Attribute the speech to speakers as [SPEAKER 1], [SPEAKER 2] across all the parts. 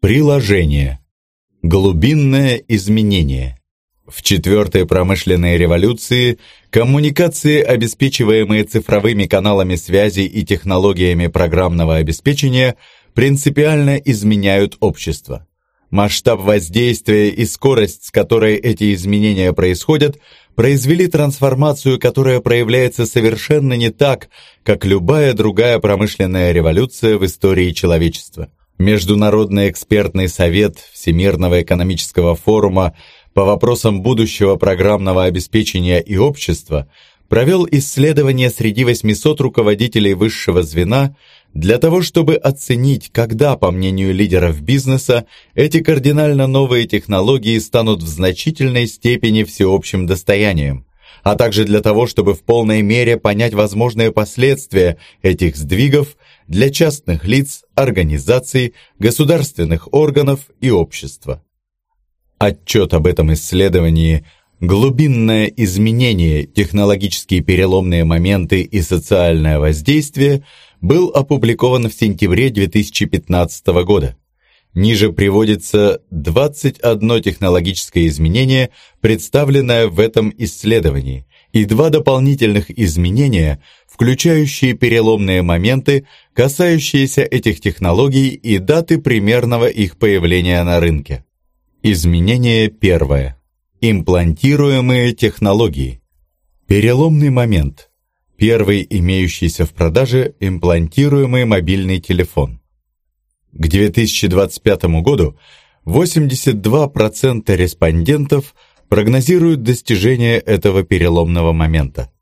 [SPEAKER 1] Приложение. Глубинное изменение. В четвертой промышленной революции коммуникации, обеспечиваемые цифровыми каналами связи и технологиями программного обеспечения, принципиально изменяют общество. Масштаб воздействия и скорость, с которой эти изменения происходят, произвели трансформацию, которая проявляется совершенно не так, как любая другая промышленная революция в истории человечества. Международный экспертный совет Всемирного экономического форума по вопросам будущего программного обеспечения и общества провел исследование среди 800 руководителей высшего звена для того, чтобы оценить, когда, по мнению лидеров бизнеса, эти кардинально новые технологии станут в значительной степени всеобщим достоянием, а также для того, чтобы в полной мере понять возможные последствия этих сдвигов для частных лиц, организаций, государственных органов и общества. Отчет об этом исследовании «Глубинное изменение, технологические переломные моменты и социальное воздействие» был опубликован в сентябре 2015 года. Ниже приводится 21 технологическое изменение, представленное в этом исследовании, и два дополнительных изменения, включающие переломные моменты, касающиеся этих технологий и даты примерного их появления на рынке. Изменение первое. Имплантируемые технологии. Переломный момент. Первый имеющийся в продаже имплантируемый мобильный телефон. К 2025 году 82% респондентов прогнозируют достижение этого переломного момента.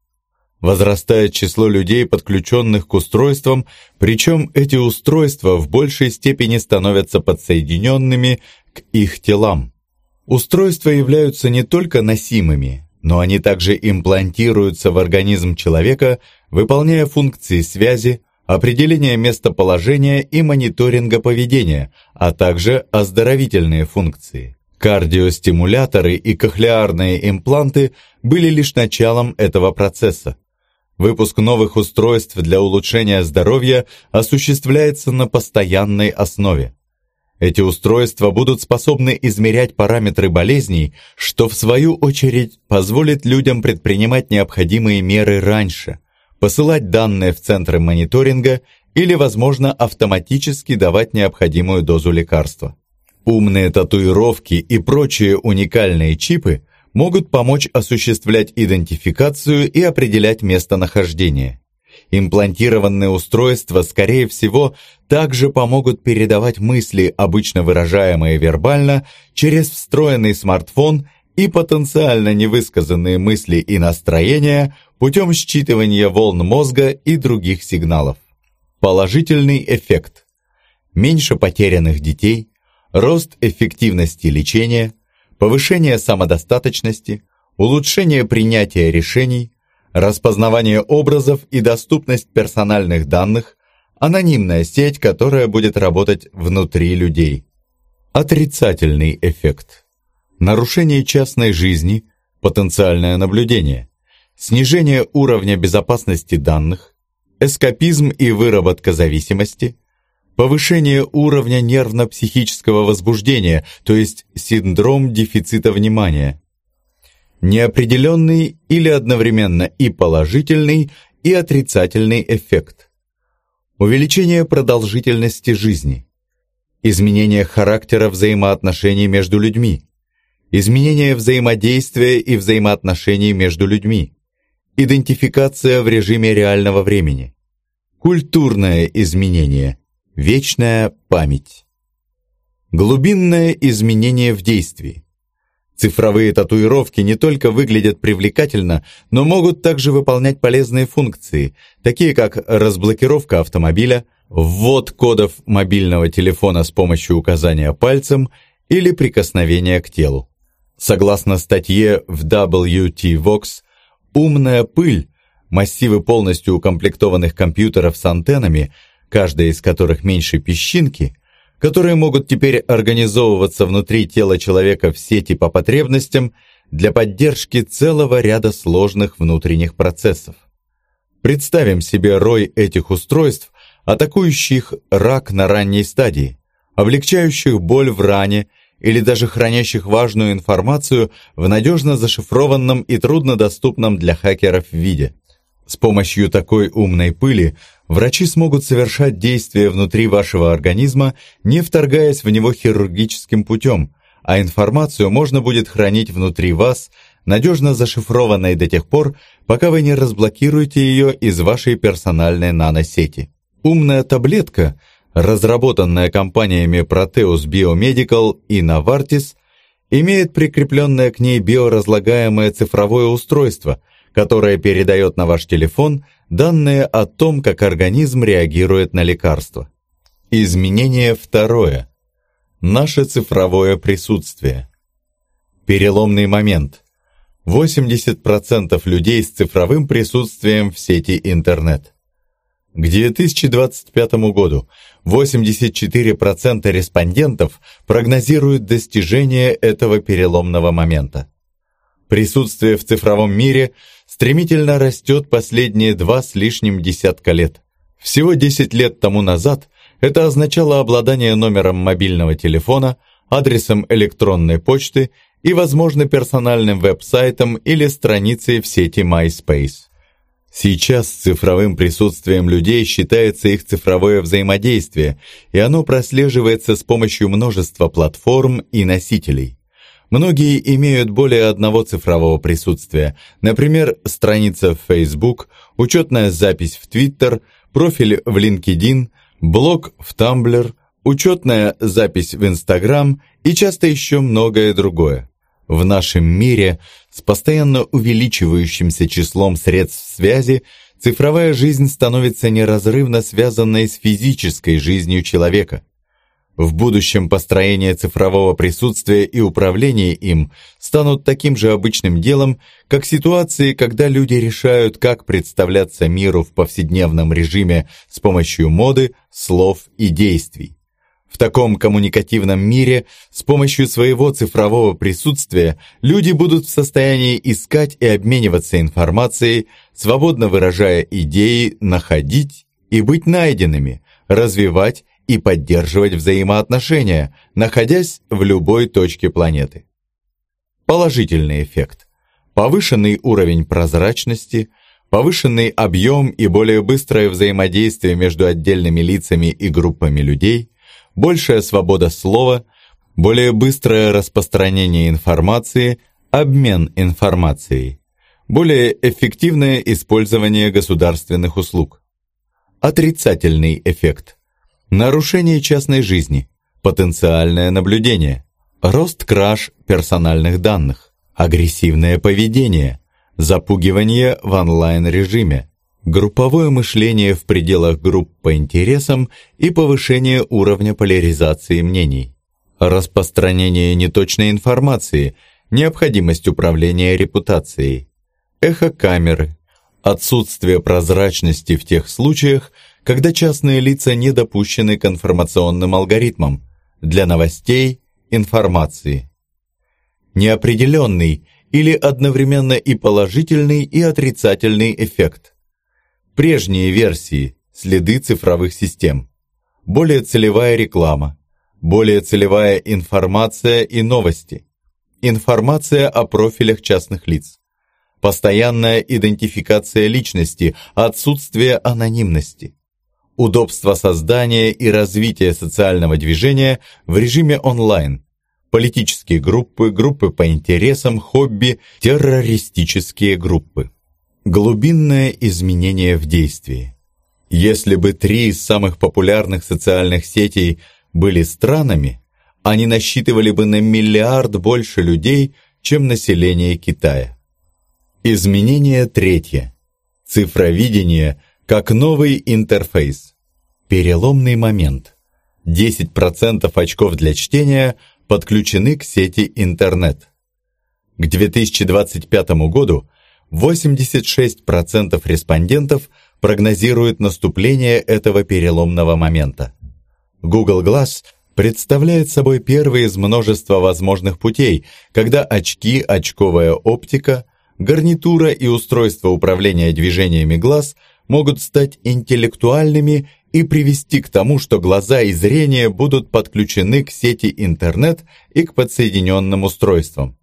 [SPEAKER 1] Возрастает число людей, подключенных к устройствам, причем эти устройства в большей степени становятся подсоединенными к их телам. Устройства являются не только носимыми, но они также имплантируются в организм человека, выполняя функции связи, определения местоположения и мониторинга поведения, а также оздоровительные функции. Кардиостимуляторы и кохлеарные импланты были лишь началом этого процесса. Выпуск новых устройств для улучшения здоровья осуществляется на постоянной основе. Эти устройства будут способны измерять параметры болезней, что в свою очередь позволит людям предпринимать необходимые меры раньше, посылать данные в центры мониторинга или, возможно, автоматически давать необходимую дозу лекарства. Умные татуировки и прочие уникальные чипы могут помочь осуществлять идентификацию и определять местонахождение. Имплантированные устройства, скорее всего, также помогут передавать мысли, обычно выражаемые вербально, через встроенный смартфон и потенциально невысказанные мысли и настроения путем считывания волн мозга и других сигналов. Положительный эффект. Меньше потерянных детей, рост эффективности лечения – повышение самодостаточности, улучшение принятия решений, распознавание образов и доступность персональных данных, анонимная сеть, которая будет работать внутри людей. Отрицательный эффект. Нарушение частной жизни, потенциальное наблюдение, снижение уровня безопасности данных, эскапизм и выработка зависимости – повышение уровня нервно-психического возбуждения, то есть синдром дефицита внимания. Неопределенный или одновременно и положительный, и отрицательный эффект. Увеличение продолжительности жизни. Изменение характера взаимоотношений между людьми. Изменение взаимодействия и взаимоотношений между людьми. Идентификация в режиме реального времени. Культурное изменение – Вечная память. Глубинное изменение в действии. Цифровые татуировки не только выглядят привлекательно, но могут также выполнять полезные функции, такие как разблокировка автомобиля, ввод кодов мобильного телефона с помощью указания пальцем или прикосновения к телу. Согласно статье в WT Vox, умная пыль, массивы полностью укомплектованных компьютеров с антеннами – каждая из которых меньше песчинки, которые могут теперь организовываться внутри тела человека в сети по потребностям для поддержки целого ряда сложных внутренних процессов. Представим себе рой этих устройств, атакующих рак на ранней стадии, облегчающих боль в ране или даже хранящих важную информацию в надежно зашифрованном и труднодоступном для хакеров виде. С помощью такой умной пыли врачи смогут совершать действия внутри вашего организма, не вторгаясь в него хирургическим путем, а информацию можно будет хранить внутри вас, надежно зашифрованной до тех пор, пока вы не разблокируете ее из вашей персональной наносети. Умная таблетка – разработанная компаниями Proteus Biomedical и Novartis, имеет прикрепленное к ней биоразлагаемое цифровое устройство, которое передает на ваш телефон данные о том, как организм реагирует на лекарства. Изменение второе. Наше цифровое присутствие. Переломный момент. 80% людей с цифровым присутствием в сети интернет. К 2025 году 84% респондентов прогнозируют достижение этого переломного момента. Присутствие в цифровом мире стремительно растет последние два с лишним десятка лет. Всего 10 лет тому назад это означало обладание номером мобильного телефона, адресом электронной почты и, возможно, персональным веб-сайтом или страницей в сети MySpace. Сейчас цифровым присутствием людей считается их цифровое взаимодействие, и оно прослеживается с помощью множества платформ и носителей. Многие имеют более одного цифрового присутствия, например, страница в Facebook, учетная запись в Twitter, профиль в LinkedIn, блог в Tumblr, учетная запись в Instagram и часто еще многое другое. В нашем мире с постоянно увеличивающимся числом средств связи цифровая жизнь становится неразрывно связанной с физической жизнью человека. В будущем построение цифрового присутствия и управление им станут таким же обычным делом, как ситуации, когда люди решают, как представляться миру в повседневном режиме с помощью моды, слов и действий. В таком коммуникативном мире с помощью своего цифрового присутствия люди будут в состоянии искать и обмениваться информацией, свободно выражая идеи, находить и быть найденными, развивать и поддерживать взаимоотношения, находясь в любой точке планеты. Положительный эффект. Повышенный уровень прозрачности, повышенный объем и более быстрое взаимодействие между отдельными лицами и группами людей – большая свобода слова, более быстрое распространение информации, обмен информацией, более эффективное использование государственных услуг. Отрицательный эффект. Нарушение частной жизни, потенциальное наблюдение, рост краж персональных данных, агрессивное поведение, запугивание в онлайн-режиме, групповое мышление в пределах групп по интересам и повышение уровня поляризации мнений, распространение неточной информации, необходимость управления репутацией, эхокамеры, отсутствие прозрачности в тех случаях, когда частные лица не допущены к информационным алгоритмам для новостей, информации. Неопределенный или одновременно и положительный, и отрицательный эффект – Прежние версии – следы цифровых систем. Более целевая реклама. Более целевая информация и новости. Информация о профилях частных лиц. Постоянная идентификация личности, отсутствие анонимности. Удобство создания и развития социального движения в режиме онлайн. Политические группы, группы по интересам, хобби, террористические группы. Глубинное изменение в действии. Если бы три из самых популярных социальных сетей были странами, они насчитывали бы на миллиард больше людей, чем население Китая. Изменение третье. Цифровидение как новый интерфейс. Переломный момент. 10% очков для чтения подключены к сети интернет. К 2025 году 86% респондентов прогнозируют наступление этого переломного момента. Google Glass представляет собой первый из множества возможных путей, когда очки, очковая оптика, гарнитура и устройство управления движениями глаз могут стать интеллектуальными и привести к тому, что глаза и зрение будут подключены к сети интернет и к подсоединенным устройствам.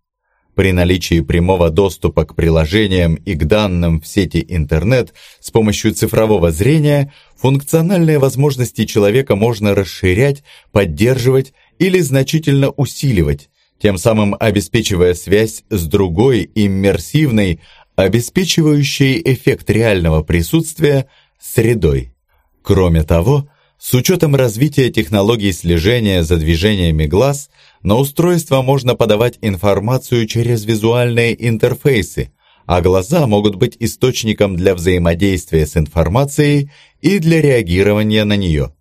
[SPEAKER 1] При наличии прямого доступа к приложениям и к данным в сети интернет с помощью цифрового зрения функциональные возможности человека можно расширять, поддерживать или значительно усиливать, тем самым обеспечивая связь с другой иммерсивной, обеспечивающей эффект реального присутствия средой. Кроме того, с учетом развития технологий слежения за движениями глаз, на устройство можно подавать информацию через визуальные интерфейсы, а глаза могут быть источником для взаимодействия с информацией и для реагирования на нее.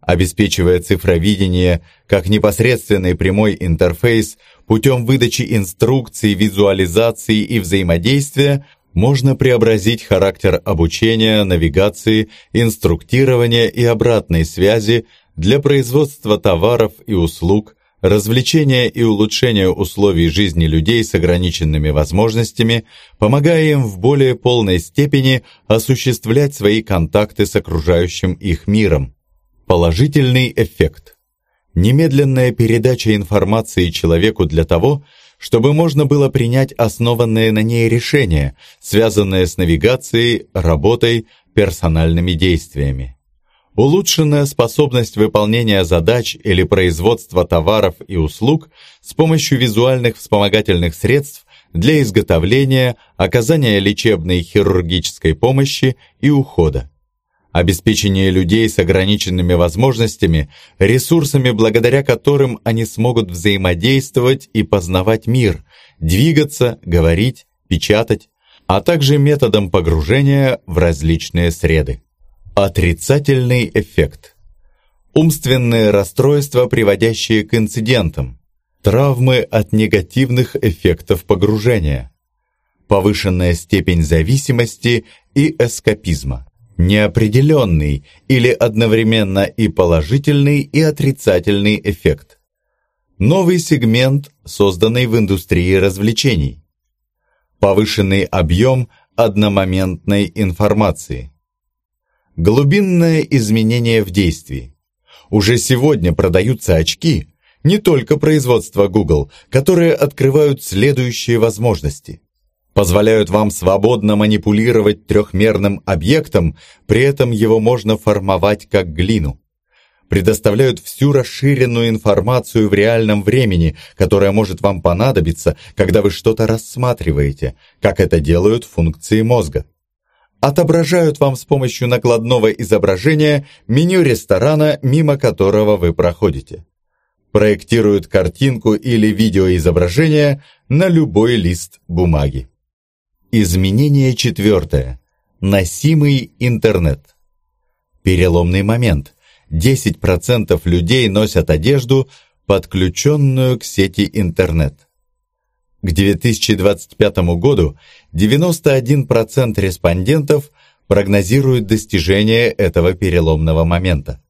[SPEAKER 1] Обеспечивая цифровидение как непосредственный прямой интерфейс путем выдачи инструкций, визуализации и взаимодействия, можно преобразить характер обучения, навигации, инструктирования и обратной связи для производства товаров и услуг, развлечения и улучшения условий жизни людей с ограниченными возможностями, помогая им в более полной степени осуществлять свои контакты с окружающим их миром. Положительный эффект. Немедленная передача информации человеку для того, чтобы можно было принять основанные на ней решения, связанные с навигацией, работой, персональными действиями. Улучшенная способность выполнения задач или производства товаров и услуг с помощью визуальных вспомогательных средств для изготовления, оказания лечебной хирургической помощи и ухода обеспечение людей с ограниченными возможностями, ресурсами, благодаря которым они смогут взаимодействовать и познавать мир, двигаться, говорить, печатать, а также методом погружения в различные среды. Отрицательный эффект. Умственные расстройства, приводящие к инцидентам. Травмы от негативных эффектов погружения. Повышенная степень зависимости и эскапизма неопределенный или одновременно и положительный, и отрицательный эффект. Новый сегмент, созданный в индустрии развлечений. Повышенный объем одномоментной информации. Глубинное изменение в действии. Уже сегодня продаются очки, не только производства Google, которые открывают следующие возможности позволяют вам свободно манипулировать трехмерным объектом, при этом его можно формовать как глину. Предоставляют всю расширенную информацию в реальном времени, которая может вам понадобиться, когда вы что-то рассматриваете, как это делают функции мозга. Отображают вам с помощью накладного изображения меню ресторана, мимо которого вы проходите. Проектируют картинку или видеоизображение на любой лист бумаги. Изменение четвертое. Носимый интернет. Переломный момент. 10% людей носят одежду, подключенную к сети интернет. К 2025 году 91% респондентов прогнозируют достижение этого переломного момента.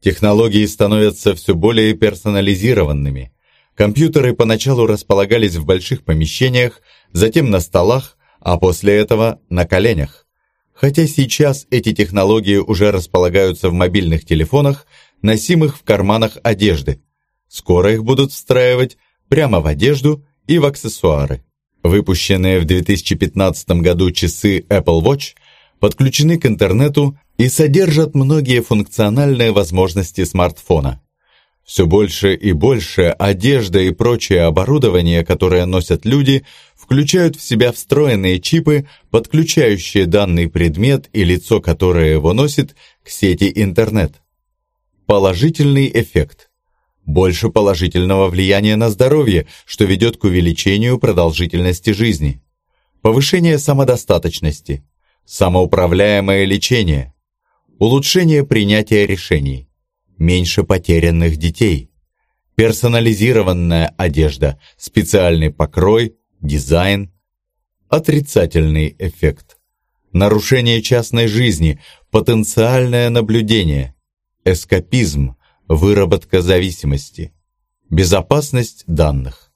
[SPEAKER 1] Технологии становятся все более персонализированными. Компьютеры поначалу располагались в больших помещениях, затем на столах, а после этого на коленях. Хотя сейчас эти технологии уже располагаются в мобильных телефонах, носимых в карманах одежды. Скоро их будут встраивать прямо в одежду и в аксессуары. Выпущенные в 2015 году часы Apple Watch подключены к интернету и содержат многие функциональные возможности смартфона. Все больше и больше одежда и прочее оборудование, которое носят люди, включают в себя встроенные чипы, подключающие данный предмет и лицо, которое его носит, к сети интернет. Положительный эффект. Больше положительного влияния на здоровье, что ведет к увеличению продолжительности жизни. Повышение самодостаточности. Самоуправляемое лечение. Улучшение принятия решений меньше потерянных детей. Персонализированная одежда, специальный покрой, дизайн. Отрицательный эффект. Нарушение частной жизни, потенциальное наблюдение. Эскапизм, выработка зависимости. Безопасность данных.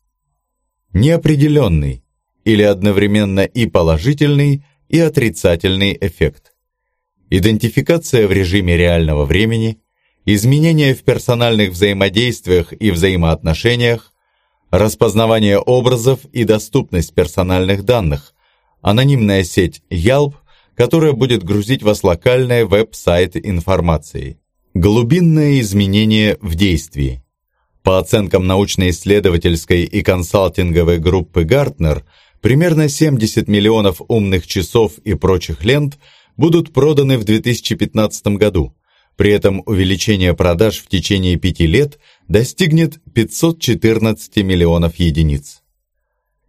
[SPEAKER 1] Неопределенный или одновременно и положительный, и отрицательный эффект идентификация в режиме реального времени, изменения в персональных взаимодействиях и взаимоотношениях, распознавание образов и доступность персональных данных, анонимная сеть Yelp, которая будет грузить вас локальные веб-сайты информацией, глубинное изменение в действии. По оценкам научно-исследовательской и консалтинговой группы Гартнер, примерно 70 миллионов умных часов и прочих лент будут проданы в 2015 году – при этом увеличение продаж в течение пяти лет достигнет 514 миллионов единиц.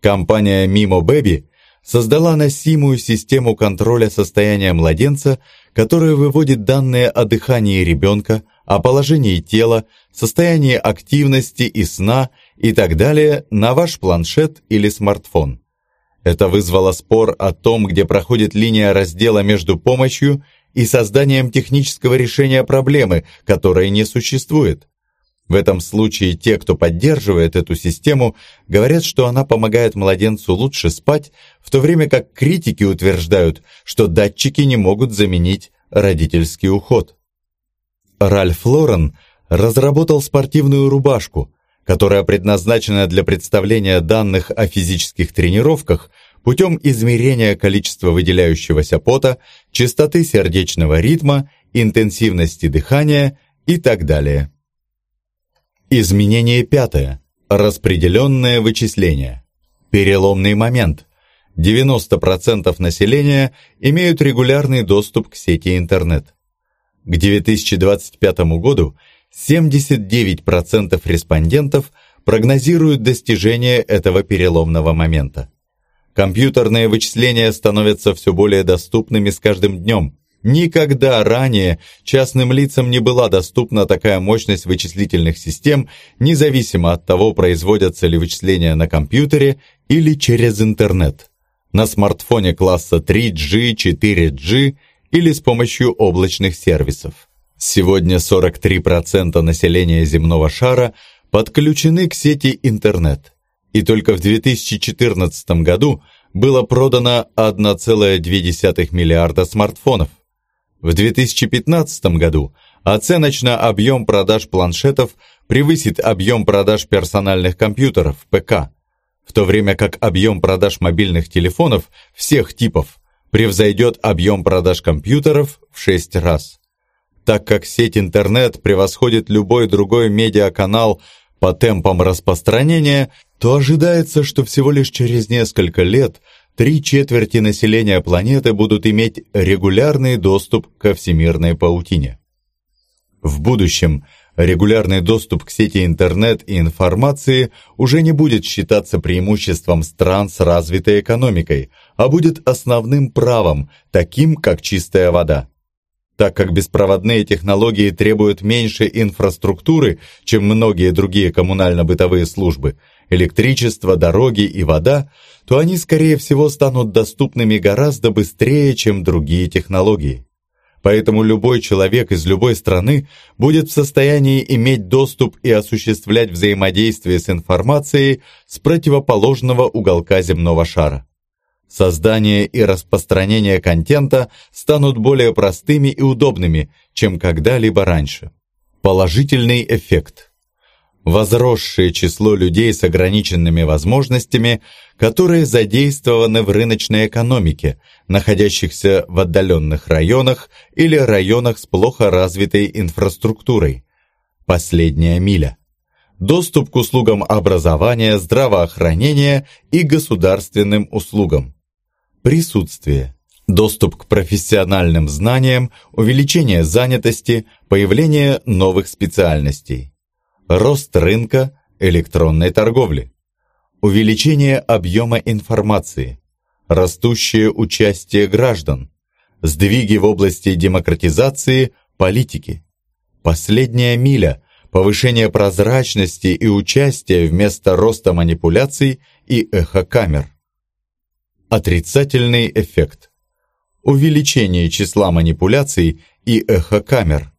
[SPEAKER 1] Компания Mimo Baby создала носимую систему контроля состояния младенца, которая выводит данные о дыхании ребенка, о положении тела, состоянии активности и сна и так далее на ваш планшет или смартфон. Это вызвало спор о том, где проходит линия раздела между помощью и созданием технического решения проблемы, которой не существует. В этом случае те, кто поддерживает эту систему, говорят, что она помогает младенцу лучше спать, в то время как критики утверждают, что датчики не могут заменить родительский уход. Ральф Лорен разработал спортивную рубашку, которая предназначена для представления данных о физических тренировках путем измерения количества выделяющегося пота, частоты сердечного ритма, интенсивности дыхания и так далее. Изменение пятое. Распределенное вычисление. Переломный момент. 90% населения имеют регулярный доступ к сети интернет. К 2025 году 79% респондентов прогнозируют достижение этого переломного момента. Компьютерные вычисления становятся все более доступными с каждым днем. Никогда ранее частным лицам не была доступна такая мощность вычислительных систем, независимо от того, производятся ли вычисления на компьютере или через интернет, на смартфоне класса 3G, 4G или с помощью облачных сервисов. Сегодня 43% населения земного шара подключены к сети интернет – и только в 2014 году было продано 1,2 миллиарда смартфонов. В 2015 году оценочно объем продаж планшетов превысит объем продаж персональных компьютеров, ПК, в то время как объем продаж мобильных телефонов всех типов превзойдет объем продаж компьютеров в 6 раз. Так как сеть интернет превосходит любой другой медиаканал по темпам распространения, то ожидается, что всего лишь через несколько лет три четверти населения планеты будут иметь регулярный доступ ко всемирной паутине. В будущем регулярный доступ к сети интернет и информации уже не будет считаться преимуществом стран с развитой экономикой, а будет основным правом, таким как чистая вода. Так как беспроводные технологии требуют меньше инфраструктуры, чем многие другие коммунально-бытовые службы – электричество, дороги и вода, то они, скорее всего, станут доступными гораздо быстрее, чем другие технологии. Поэтому любой человек из любой страны будет в состоянии иметь доступ и осуществлять взаимодействие с информацией с противоположного уголка земного шара. Создание и распространение контента станут более простыми и удобными, чем когда-либо раньше. Положительный эффект – возросшее число людей с ограниченными возможностями, которые задействованы в рыночной экономике, находящихся в отдаленных районах или районах с плохо развитой инфраструктурой. Последняя миля. Доступ к услугам образования, здравоохранения и государственным услугам. Присутствие. Доступ к профессиональным знаниям, увеличение занятости, появление новых специальностей рост рынка электронной торговли, увеличение объема информации, растущее участие граждан, сдвиги в области демократизации политики, последняя миля, повышение прозрачности и участия вместо роста манипуляций и эхокамер. Отрицательный эффект. Увеличение числа манипуляций и эхокамер.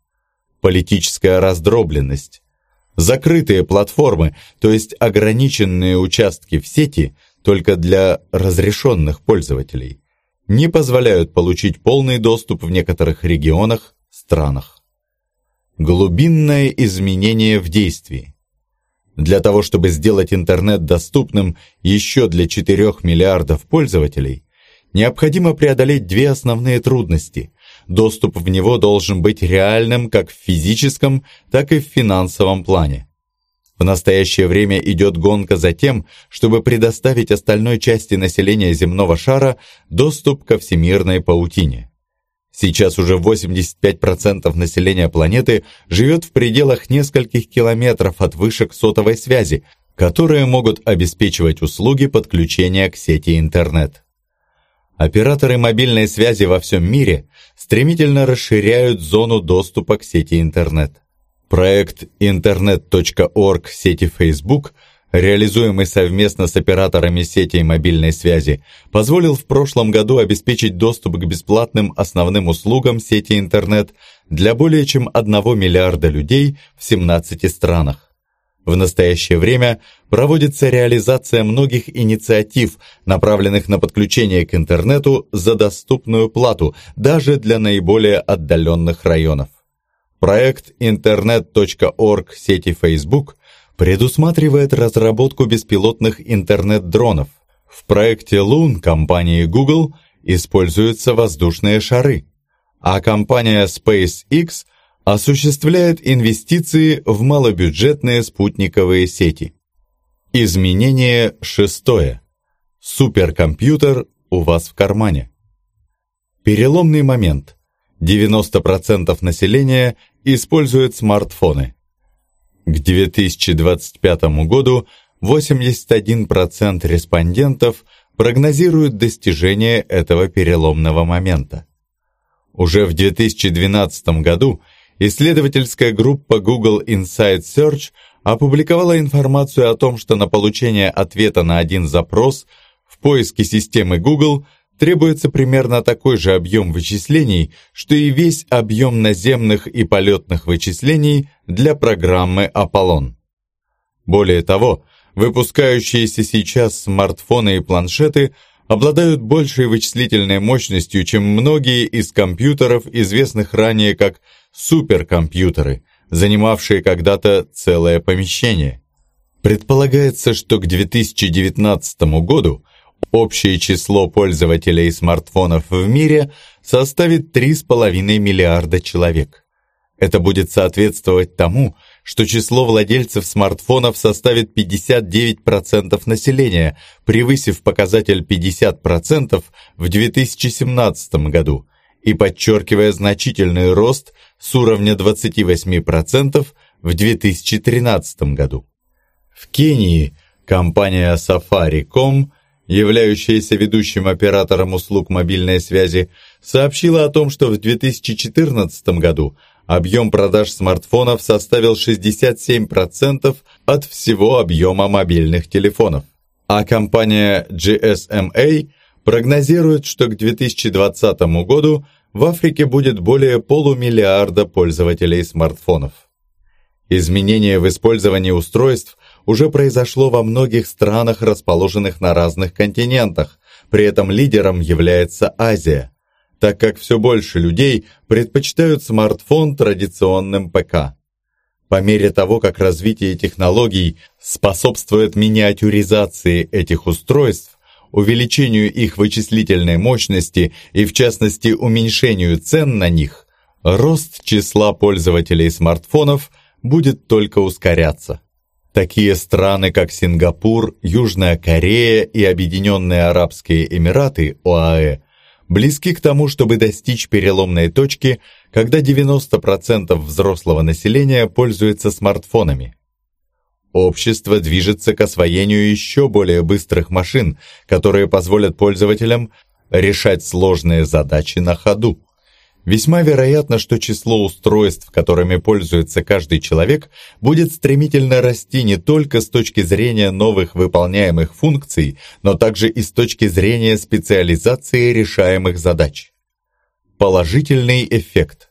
[SPEAKER 1] Политическая раздробленность Закрытые платформы, то есть ограниченные участки в сети только для разрешенных пользователей. не позволяют получить полный доступ в некоторых регионах, странах. Глубинное изменение в действии. Для того, чтобы сделать интернет доступным еще для 4 миллиардов пользователей, необходимо преодолеть две основные трудности. Доступ в него должен быть реальным как в физическом, так и в финансовом плане. В настоящее время идет гонка за тем, чтобы предоставить остальной части населения земного шара доступ ко всемирной паутине. Сейчас уже 85% населения планеты живет в пределах нескольких километров от вышек сотовой связи, которые могут обеспечивать услуги подключения к сети интернет. Операторы мобильной связи во всем мире стремительно расширяют зону доступа к сети интернет. Проект internet.org сети Facebook, реализуемый совместно с операторами сетей мобильной связи, позволил в прошлом году обеспечить доступ к бесплатным основным услугам сети интернет для более чем 1 миллиарда людей в 17 странах. В настоящее время проводится реализация многих инициатив, направленных на подключение к интернету за доступную плату даже для наиболее отдаленных районов. Проект internet.org сети Facebook предусматривает разработку беспилотных интернет-дронов. В проекте Loon компании Google используются воздушные шары, а компания SpaceX осуществляет инвестиции в малобюджетные спутниковые сети. Изменение шестое. Суперкомпьютер у вас в кармане. Переломный момент. 90% населения используют смартфоны. К 2025 году 81% респондентов прогнозируют достижение этого переломного момента. Уже в 2012 году исследовательская группа Google Inside Search опубликовала информацию о том, что на получение ответа на один запрос в поиске системы Google – требуется примерно такой же объем вычислений, что и весь объем наземных и полетных вычислений для программы Аполлон. Более того, выпускающиеся сейчас смартфоны и планшеты обладают большей вычислительной мощностью, чем многие из компьютеров, известных ранее как суперкомпьютеры, занимавшие когда-то целое помещение. Предполагается, что к 2019 году Общее число пользователей смартфонов в мире составит 3,5 миллиарда человек. Это будет соответствовать тому, что число владельцев смартфонов составит 59% населения, превысив показатель 50% в 2017 году и подчеркивая значительный рост с уровня 28% в 2013 году. В Кении компания Safari.com являющаяся ведущим оператором услуг мобильной связи, сообщила о том, что в 2014 году объем продаж смартфонов составил 67% от всего объема мобильных телефонов. А компания GSMA прогнозирует, что к 2020 году в Африке будет более полумиллиарда пользователей смартфонов. Изменения в использовании устройств уже произошло во многих странах, расположенных на разных континентах. При этом лидером является Азия, так как все больше людей предпочитают смартфон традиционным ПК. По мере того, как развитие технологий способствует миниатюризации этих устройств, увеличению их вычислительной мощности и, в частности, уменьшению цен на них, рост числа пользователей смартфонов будет только ускоряться. Такие страны, как Сингапур, Южная Корея и Объединенные Арабские Эмираты, ОАЭ, близки к тому, чтобы достичь переломной точки, когда 90% взрослого населения пользуется смартфонами. Общество движется к освоению еще более быстрых машин, которые позволят пользователям решать сложные задачи на ходу. Весьма вероятно, что число устройств, которыми пользуется каждый человек, будет стремительно расти не только с точки зрения новых выполняемых функций, но также и с точки зрения специализации решаемых задач. Положительный эффект.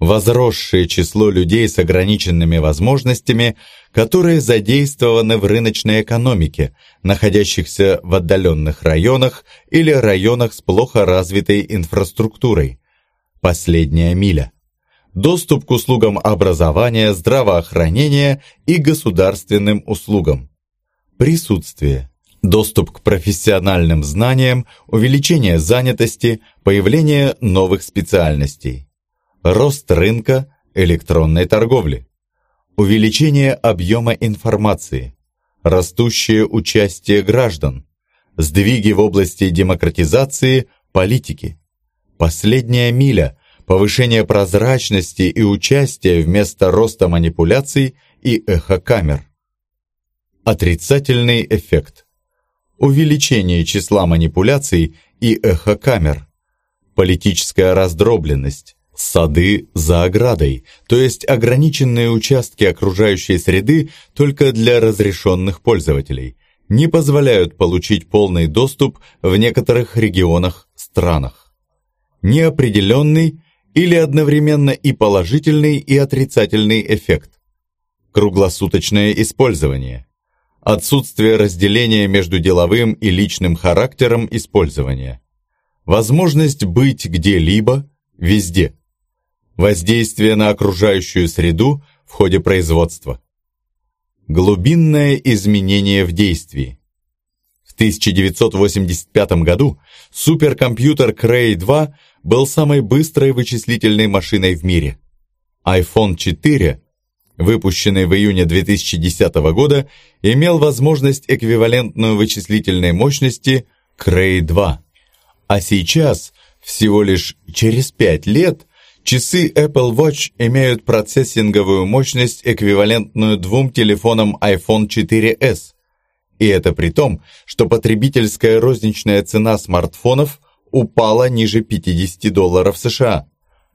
[SPEAKER 1] возросшее число людей с ограниченными возможностями, которые задействованы в рыночной экономике, находящихся в отдаленных районах или районах с плохо развитой инфраструктурой. Последняя миля. Доступ к услугам образования, здравоохранения и государственным услугам. Присутствие. Доступ к профессиональным знаниям, увеличение занятости, появление новых специальностей рост рынка электронной торговли, увеличение объема информации, растущее участие граждан, сдвиги в области демократизации политики, последняя миля, повышение прозрачности и участия вместо роста манипуляций и эхокамер. Отрицательный эффект. Увеличение числа манипуляций и эхокамер. Политическая раздробленность Сады за оградой, то есть ограниченные участки окружающей среды только для разрешенных пользователей, не позволяют получить полный доступ в некоторых регионах, странах. Неопределенный или одновременно и положительный, и отрицательный эффект. Круглосуточное использование. Отсутствие разделения между деловым и личным характером использования. Возможность быть где-либо, везде – Воздействие на окружающую среду в ходе производства. Глубинное изменение в действии. В 1985 году суперкомпьютер Cray 2 был самой быстрой вычислительной машиной в мире. iPhone 4, выпущенный в июне 2010 года, имел возможность эквивалентную вычислительной мощности Cray 2. А сейчас, всего лишь через 5 лет, Часы Apple Watch имеют процессинговую мощность, эквивалентную двум телефонам iPhone 4s. И это при том, что потребительская розничная цена смартфонов упала ниже 50 долларов США.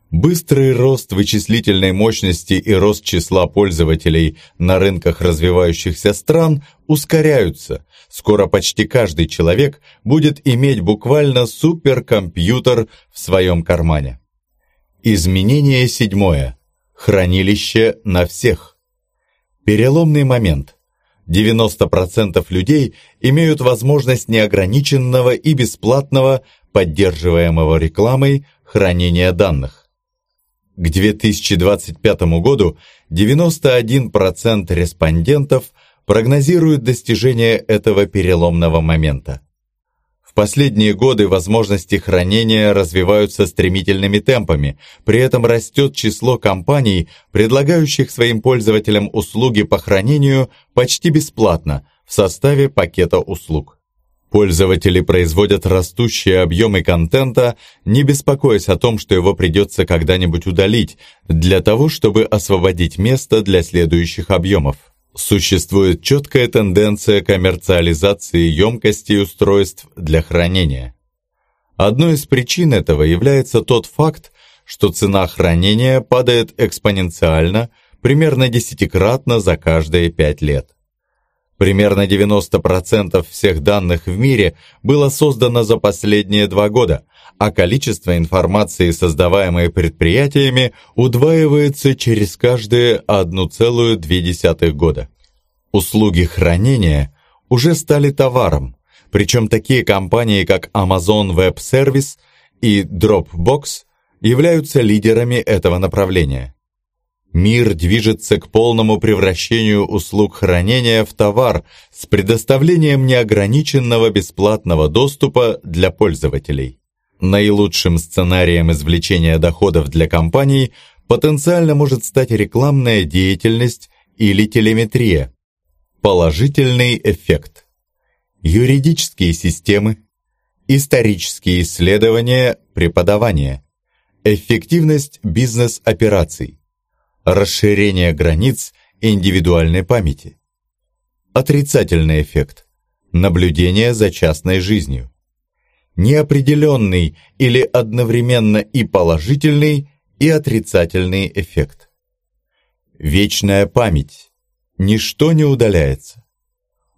[SPEAKER 1] Быстрый рост вычислительной мощности и рост числа пользователей на рынках развивающихся стран ускоряются. Скоро почти каждый человек будет иметь буквально суперкомпьютер в своем кармане. Изменение седьмое. Хранилище на всех. Переломный момент. 90% людей имеют возможность неограниченного и бесплатного, поддерживаемого рекламой, хранения данных. К 2025 году 91% респондентов прогнозируют достижение этого переломного момента последние годы возможности хранения развиваются стремительными темпами, при этом растет число компаний, предлагающих своим пользователям услуги по хранению почти бесплатно в составе пакета услуг. Пользователи производят растущие объемы контента, не беспокоясь о том, что его придется когда-нибудь удалить, для того, чтобы освободить место для следующих объемов. Существует четкая тенденция коммерциализации емкостей устройств для хранения. Одной из причин этого является тот факт, что цена хранения падает экспоненциально, примерно десятикратно за каждые пять лет. Примерно 90% всех данных в мире было создано за последние два года, а количество информации, создаваемой предприятиями, удваивается через каждые 1,2 года. Услуги хранения уже стали товаром, причем такие компании, как Amazon Web Service и Dropbox являются лидерами этого направления. Мир движется к полному превращению услуг хранения в товар с предоставлением неограниченного бесплатного доступа для пользователей. Наилучшим сценарием извлечения доходов для компаний потенциально может стать рекламная деятельность или телеметрия. Положительный эффект. Юридические системы, исторические исследования, преподавание, эффективность бизнес-операций, расширение границ индивидуальной памяти. Отрицательный эффект. Наблюдение за частной жизнью неопределенный или одновременно и положительный, и отрицательный эффект. Вечная память. Ничто не удаляется.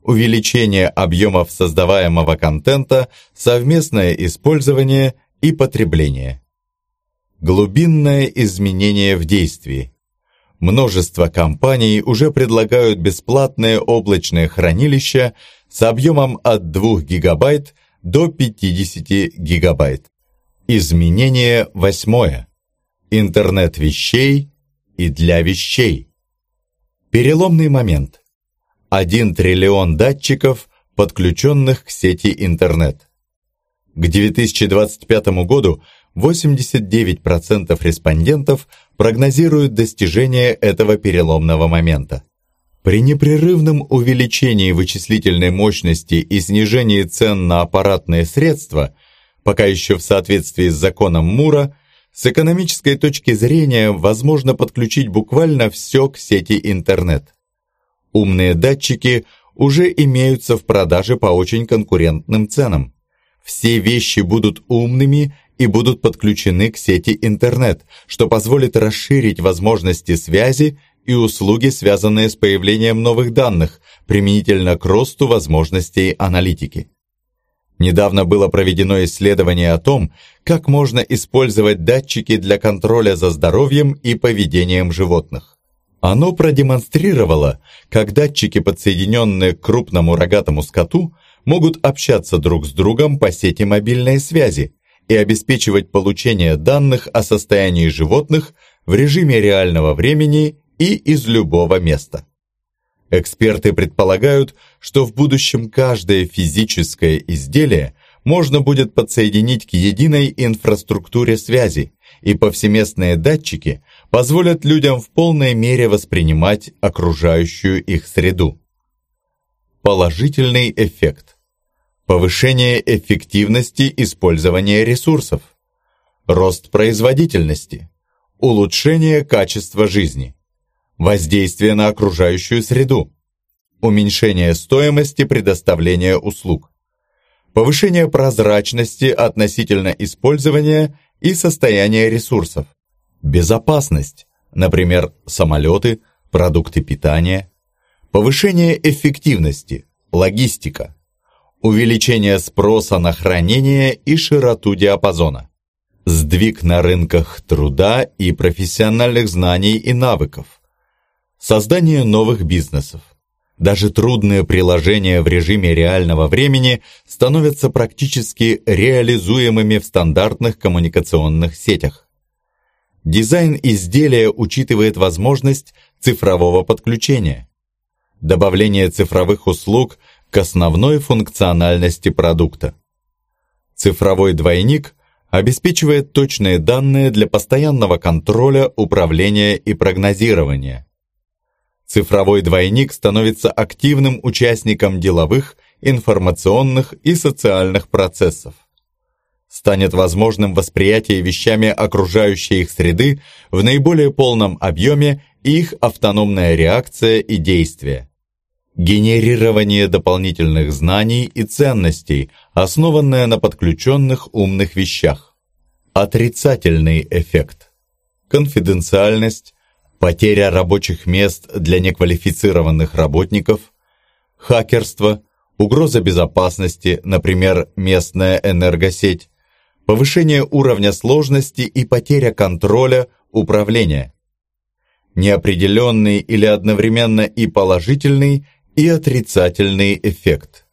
[SPEAKER 1] Увеличение объемов создаваемого контента, совместное использование и потребление. Глубинное изменение в действии. Множество компаний уже предлагают бесплатные облачные хранилища с объемом от 2 гигабайт до 50 гигабайт. Изменение восьмое. Интернет вещей и для вещей. Переломный момент. 1 триллион датчиков, подключенных к сети интернет. К 2025 году 89% респондентов прогнозируют достижение этого переломного момента. При непрерывном увеличении вычислительной мощности и снижении цен на аппаратные средства, пока еще в соответствии с законом Мура, с экономической точки зрения возможно подключить буквально все к сети интернет. Умные датчики уже имеются в продаже по очень конкурентным ценам. Все вещи будут умными и будут подключены к сети интернет, что позволит расширить возможности связи и услуги, связанные с появлением новых данных, применительно к росту возможностей аналитики. Недавно было проведено исследование о том, как можно использовать датчики для контроля за здоровьем и поведением животных. Оно продемонстрировало, как датчики, подсоединенные к крупному рогатому скоту, могут общаться друг с другом по сети мобильной связи, и обеспечивать получение данных о состоянии животных в режиме реального времени и из любого места. Эксперты предполагают, что в будущем каждое физическое изделие можно будет подсоединить к единой инфраструктуре связи, и повсеместные датчики позволят людям в полной мере воспринимать окружающую их среду. Положительный эффект повышение эффективности использования ресурсов, рост производительности, улучшение качества жизни, воздействие на окружающую среду, уменьшение стоимости предоставления услуг, повышение прозрачности относительно использования и состояния ресурсов, безопасность, например, самолеты, продукты питания, повышение эффективности, логистика, увеличение спроса на хранение и широту диапазона, сдвиг на рынках труда и профессиональных знаний и навыков, создание новых бизнесов. Даже трудные приложения в режиме реального времени становятся практически реализуемыми в стандартных коммуникационных сетях. Дизайн изделия учитывает возможность цифрового подключения. Добавление цифровых услуг к основной функциональности продукта. Цифровой двойник обеспечивает точные данные для постоянного контроля, управления и прогнозирования. Цифровой двойник становится активным участником деловых, информационных и социальных процессов. Станет возможным восприятие вещами окружающей их среды в наиболее полном объеме и их автономная реакция и действие генерирование дополнительных знаний и ценностей, основанное на подключенных умных вещах. Отрицательный эффект. Конфиденциальность, потеря рабочих мест для неквалифицированных работников, хакерство, угроза безопасности, например, местная энергосеть, повышение уровня сложности и потеря контроля, управления. Неопределенный или одновременно и положительный – и отрицательный эффект.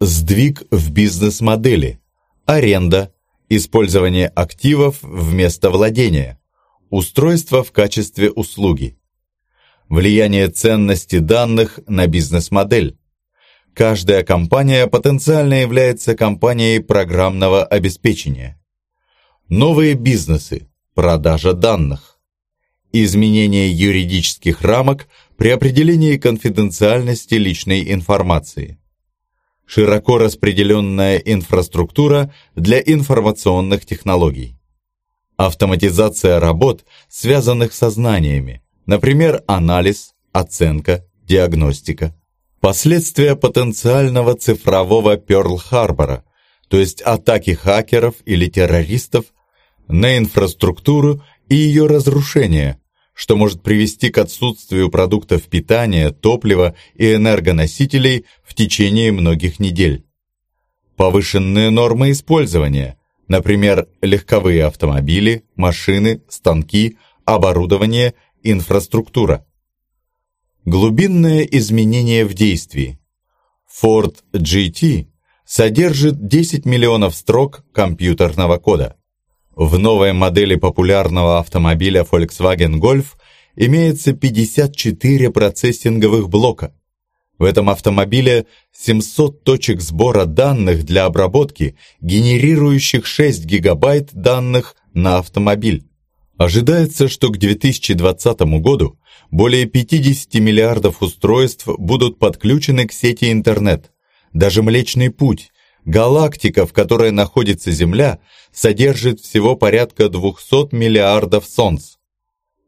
[SPEAKER 1] Сдвиг в бизнес-модели, аренда, использование активов вместо владения, устройство в качестве услуги, влияние ценности данных на бизнес-модель. Каждая компания потенциально является компанией программного обеспечения. Новые бизнесы, продажа данных, изменение юридических рамок при определении конфиденциальности личной информации. Широко распределенная инфраструктура для информационных технологий. Автоматизация работ, связанных со знаниями, например, анализ, оценка, диагностика. Последствия потенциального цифрового Пёрл-Харбора, то есть атаки хакеров или террористов на инфраструктуру и ее разрушение, что может привести к отсутствию продуктов питания, топлива и энергоносителей в течение многих недель. Повышенные нормы использования, например, легковые автомобили, машины, станки, оборудование, инфраструктура. Глубинное изменение в действии. Ford GT содержит 10 миллионов строк компьютерного кода. В новой модели популярного автомобиля Volkswagen Golf имеется 54 процессинговых блока. В этом автомобиле 700 точек сбора данных для обработки, генерирующих 6 гигабайт данных на автомобиль. Ожидается, что к 2020 году более 50 миллиардов устройств будут подключены к сети интернет. Даже Млечный Путь, галактика, в которой находится Земля, содержит всего порядка 200 миллиардов солнц.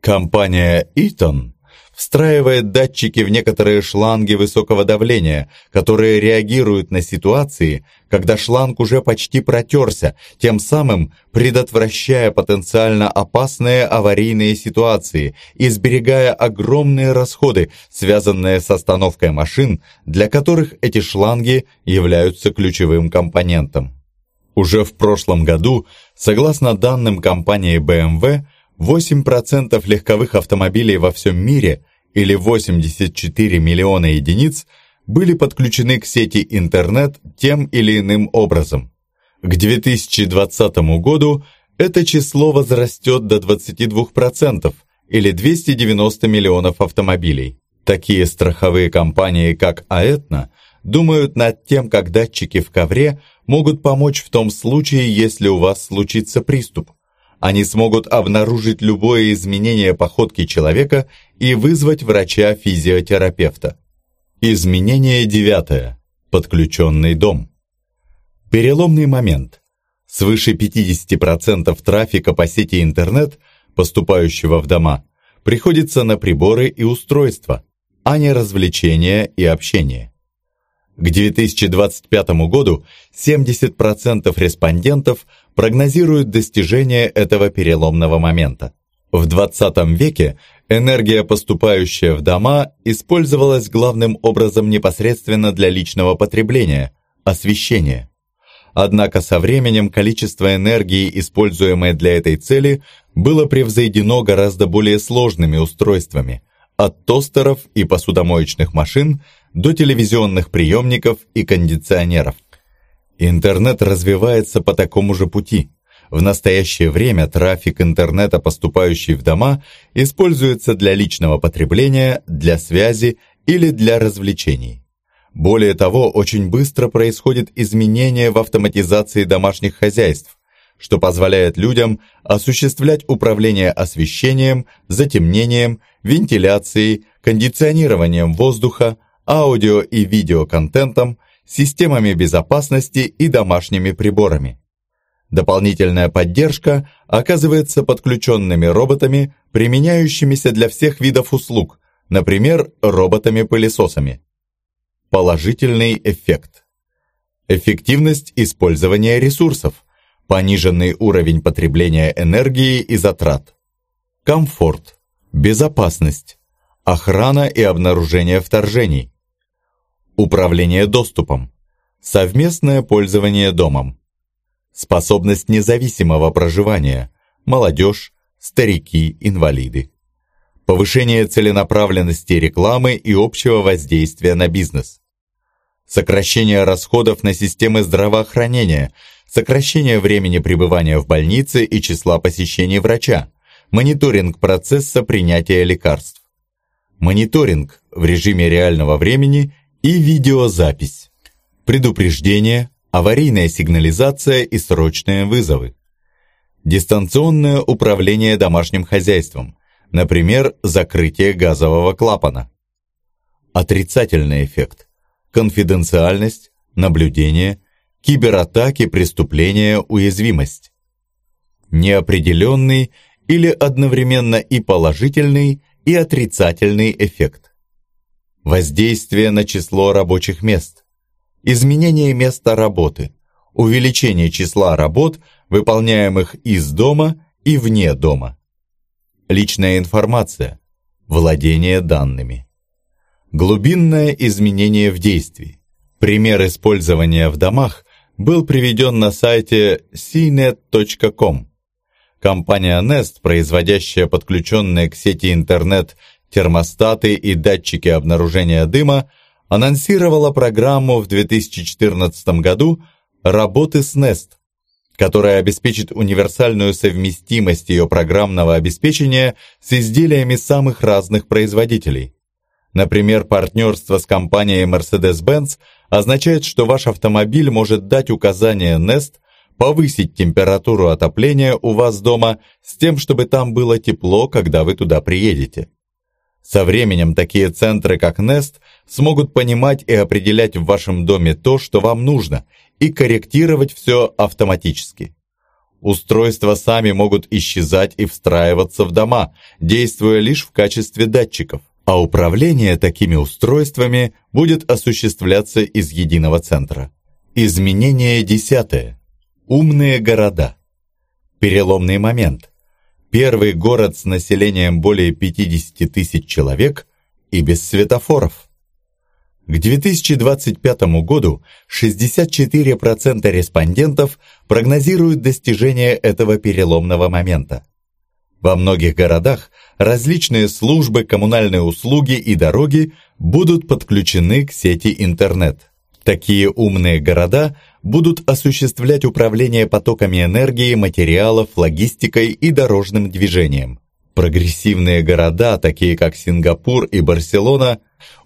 [SPEAKER 1] Компания Eaton встраивает датчики в некоторые шланги высокого давления, которые реагируют на ситуации, когда шланг уже почти протерся, тем самым предотвращая потенциально опасные аварийные ситуации и сберегая огромные расходы, связанные с остановкой машин, для которых эти шланги являются ключевым компонентом. Уже в прошлом году, согласно данным компании BMW, 8% легковых автомобилей во всем мире, или 84 миллиона единиц, были подключены к сети интернет тем или иным образом. К 2020 году это число возрастет до 22%, или 290 миллионов автомобилей. Такие страховые компании, как Аэтна, думают над тем, как датчики в ковре могут помочь в том случае, если у вас случится приступ – они смогут обнаружить любое изменение походки человека и вызвать врача-физиотерапевта. Изменение девятое. Подключенный дом. Переломный момент. Свыше 50% трафика по сети интернет, поступающего в дома, приходится на приборы и устройства, а не развлечения и общение. К 2025 году 70% респондентов прогнозируют достижение этого переломного момента. В 20 веке энергия, поступающая в дома, использовалась главным образом непосредственно для личного потребления – освещения. Однако со временем количество энергии, используемой для этой цели, было превзойдено гораздо более сложными устройствами – от тостеров и посудомоечных машин до телевизионных приемников и кондиционеров. Интернет развивается по такому же пути. В настоящее время трафик интернета, поступающий в дома, используется для личного потребления, для связи или для развлечений. Более того, очень быстро происходит изменение в автоматизации домашних хозяйств, что позволяет людям осуществлять управление освещением, затемнением, вентиляцией, кондиционированием воздуха, аудио и видеоконтентом, системами безопасности и домашними приборами. Дополнительная поддержка оказывается подключенными роботами, применяющимися для всех видов услуг, например, роботами-пылесосами. Положительный эффект. Эффективность использования ресурсов, пониженный уровень потребления энергии и затрат. Комфорт, безопасность, охрана и обнаружение вторжений, Управление доступом. Совместное пользование домом. Способность независимого проживания. Молодежь, старики, инвалиды. Повышение целенаправленности рекламы и общего воздействия на бизнес. Сокращение расходов на системы здравоохранения, сокращение времени пребывания в больнице и числа посещений врача, мониторинг процесса принятия лекарств. Мониторинг в режиме реального времени и видеозапись. Предупреждение, аварийная сигнализация и срочные вызовы. Дистанционное управление домашним хозяйством, например, закрытие газового клапана. Отрицательный эффект. Конфиденциальность, наблюдение, кибератаки, преступления, уязвимость. Неопределенный или одновременно и положительный, и отрицательный эффект. Воздействие на число рабочих мест. Изменение места работы. Увеличение числа работ, выполняемых из дома и вне дома. Личная информация. Владение данными. Глубинное изменение в действии. Пример использования в домах был приведен на сайте cnet.com. Компания Nest, производящая подключенные к сети интернет термостаты и датчики обнаружения дыма, анонсировала программу в 2014 году «Работы с Nest», которая обеспечит универсальную совместимость ее программного обеспечения с изделиями самых разных производителей. Например, партнерство с компанией Mercedes-Benz означает, что ваш автомобиль может дать указание Nest повысить температуру отопления у вас дома с тем, чтобы там было тепло, когда вы туда приедете. Со временем такие центры, как Nest, смогут понимать и определять в вашем доме то, что вам нужно, и корректировать все автоматически. Устройства сами могут исчезать и встраиваться в дома, действуя лишь в качестве датчиков, а управление такими устройствами будет осуществляться из единого центра. Изменение десятое. Умные города. Переломный момент. Первый город с населением более 50 тысяч человек и без светофоров. К 2025 году 64% респондентов прогнозируют достижение этого переломного момента. Во многих городах различные службы, коммунальные услуги и дороги будут подключены к сети интернет. Такие умные города будут осуществлять управление потоками энергии, материалов, логистикой и дорожным движением. Прогрессивные города, такие как Сингапур и Барселона,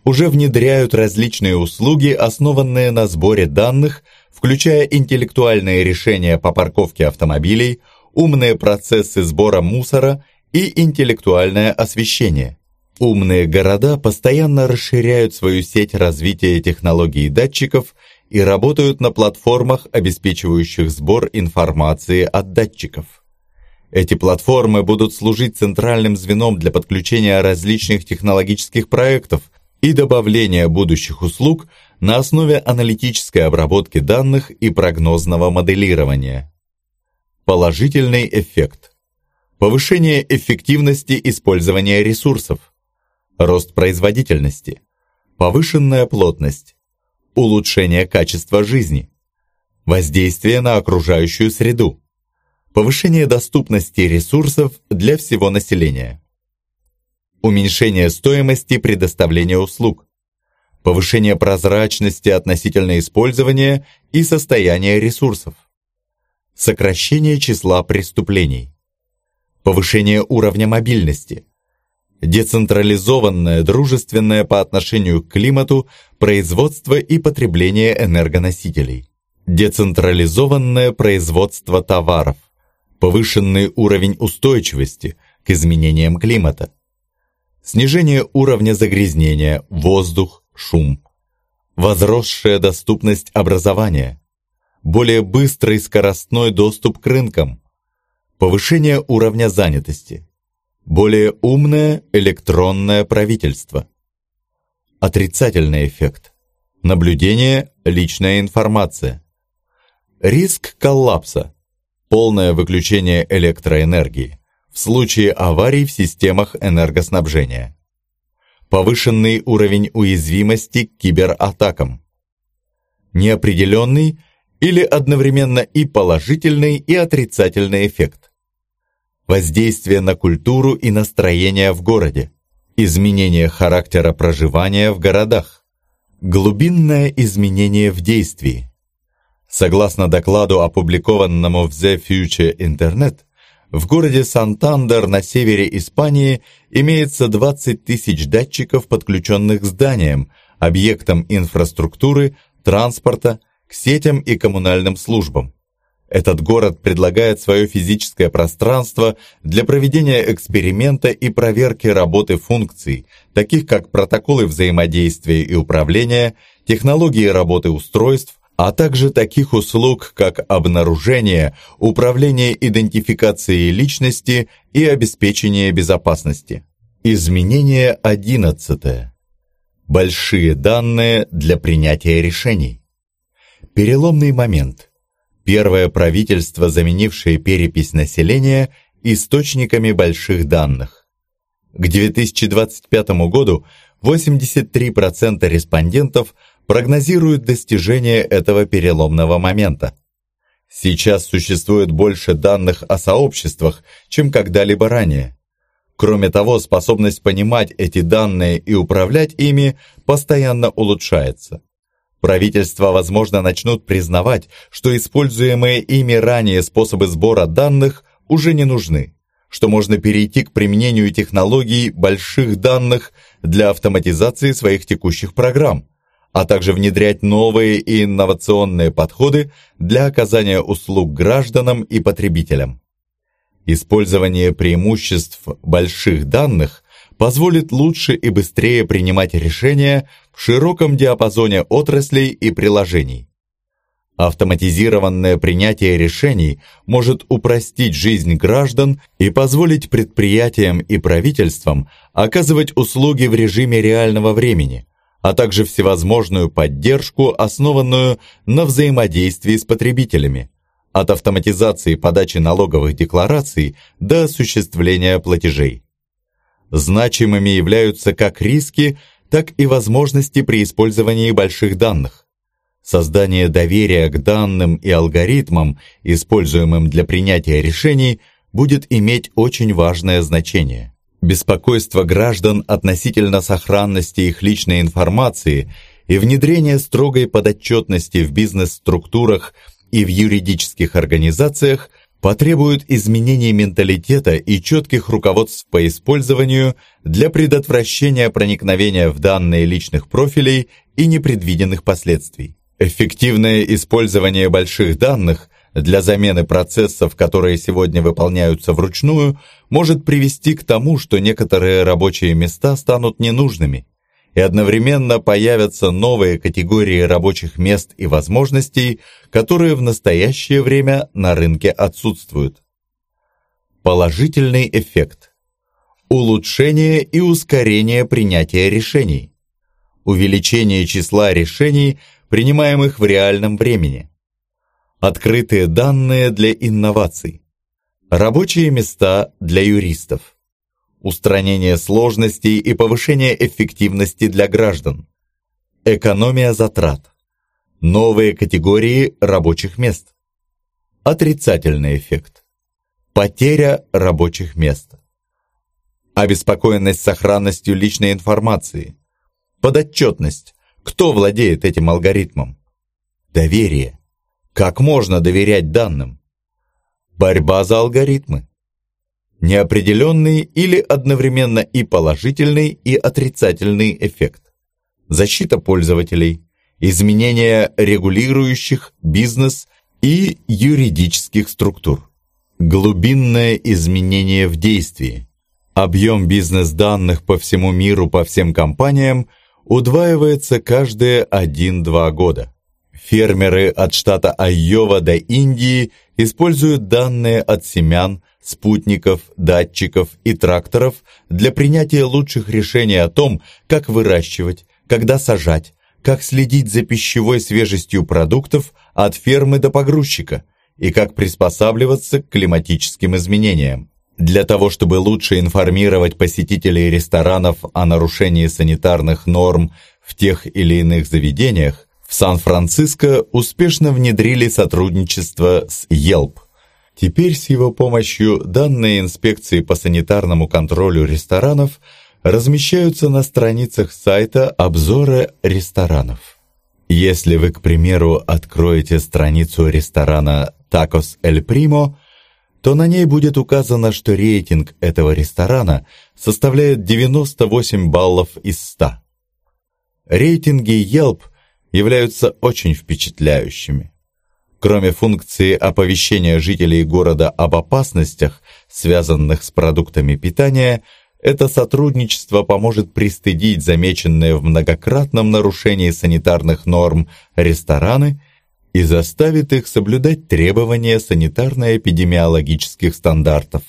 [SPEAKER 1] уже внедряют различные услуги, основанные на сборе данных, включая интеллектуальные решения по парковке автомобилей, умные процессы сбора мусора и интеллектуальное освещение. Умные города постоянно расширяют свою сеть развития технологий датчиков и работают на платформах, обеспечивающих сбор информации от датчиков. Эти платформы будут служить центральным звеном для подключения различных технологических проектов и добавления будущих услуг на основе аналитической обработки данных и прогнозного моделирования. Положительный эффект. Повышение эффективности использования ресурсов. Рост производительности. Повышенная плотность улучшение качества жизни, воздействие на окружающую среду, повышение доступности ресурсов для всего населения, уменьшение стоимости предоставления услуг, повышение прозрачности относительно использования и состояния ресурсов, сокращение числа преступлений, повышение уровня мобильности, децентрализованное, дружественное по отношению к климату производство и потребление энергоносителей, децентрализованное производство товаров, повышенный уровень устойчивости к изменениям климата, снижение уровня загрязнения, воздух, шум, возросшая доступность образования, более быстрый скоростной доступ к рынкам, повышение уровня занятости, более умное электронное правительство. Отрицательный эффект. Наблюдение, личная информация. Риск коллапса. Полное выключение электроэнергии в случае аварий в системах энергоснабжения. Повышенный уровень уязвимости к кибератакам. Неопределенный или одновременно и положительный, и отрицательный эффект воздействие на культуру и настроение в городе, изменение характера проживания в городах, глубинное изменение в действии. Согласно докладу, опубликованному в The Future Internet, в городе Сантандер на севере Испании имеется 20 тысяч датчиков, подключенных к зданиям, объектам инфраструктуры, транспорта, к сетям и коммунальным службам. Этот город предлагает свое физическое пространство для проведения эксперимента и проверки работы функций, таких как протоколы взаимодействия и управления, технологии работы устройств, а также таких услуг, как обнаружение, управление идентификацией личности и обеспечение безопасности. Изменение 11. Большие данные для принятия решений. Переломный момент первое правительство, заменившее перепись населения источниками больших данных. К 2025 году 83% респондентов прогнозируют достижение этого переломного момента. Сейчас существует больше данных о сообществах, чем когда-либо ранее. Кроме того, способность понимать эти данные и управлять ими постоянно улучшается. Правительства, возможно, начнут признавать, что используемые ими ранее способы сбора данных уже не нужны, что можно перейти к применению технологий больших данных для автоматизации своих текущих программ, а также внедрять новые и инновационные подходы для оказания услуг гражданам и потребителям. Использование преимуществ больших данных позволит лучше и быстрее принимать решения в широком диапазоне отраслей и приложений. Автоматизированное принятие решений может упростить жизнь граждан и позволить предприятиям и правительствам оказывать услуги в режиме реального времени, а также всевозможную поддержку, основанную на взаимодействии с потребителями, от автоматизации подачи налоговых деклараций до осуществления платежей. Значимыми являются как риски, так и возможности при использовании больших данных. Создание доверия к данным и алгоритмам, используемым для принятия решений, будет иметь очень важное значение. Беспокойство граждан относительно сохранности их личной информации и внедрение строгой подотчетности в бизнес-структурах и в юридических организациях потребуют изменений менталитета и четких руководств по использованию для предотвращения проникновения в данные личных профилей и непредвиденных последствий. Эффективное использование больших данных для замены процессов, которые сегодня выполняются вручную, может привести к тому, что некоторые рабочие места станут ненужными, и одновременно появятся новые категории рабочих мест и возможностей, которые в настоящее время на рынке отсутствуют. Положительный эффект. Улучшение и ускорение принятия решений. Увеличение числа решений, принимаемых в реальном времени. Открытые данные для инноваций. Рабочие места для юристов устранение сложностей и повышение эффективности для граждан, экономия затрат, новые категории рабочих мест, отрицательный эффект, потеря рабочих мест, обеспокоенность сохранностью личной информации, подотчетность, кто владеет этим алгоритмом, доверие, как можно доверять данным, борьба за алгоритмы, неопределенный или одновременно и положительный, и отрицательный эффект, защита пользователей, изменение регулирующих бизнес и юридических структур, глубинное изменение в действии, объем бизнес-данных по всему миру по всем компаниям удваивается каждые 1-2 года. Фермеры от штата Айова до Индии используют данные от семян, спутников, датчиков и тракторов для принятия лучших решений о том, как выращивать, когда сажать, как следить за пищевой свежестью продуктов от фермы до погрузчика и как приспосабливаться к климатическим изменениям. Для того, чтобы лучше информировать посетителей ресторанов о нарушении санитарных норм в тех или иных заведениях, в Сан-Франциско успешно внедрили сотрудничество с Yelp – Теперь с его помощью данные инспекции по санитарному контролю ресторанов размещаются на страницах сайта обзора ресторанов. Если вы, к примеру, откроете страницу ресторана «Tacos El Primo», то на ней будет указано, что рейтинг этого ресторана составляет 98 баллов из 100. Рейтинги Yelp являются очень впечатляющими. Кроме функции оповещения жителей города об опасностях, связанных с продуктами питания, это сотрудничество поможет пристыдить замеченные в многократном нарушении санитарных норм рестораны и заставит их соблюдать требования санитарно-эпидемиологических стандартов.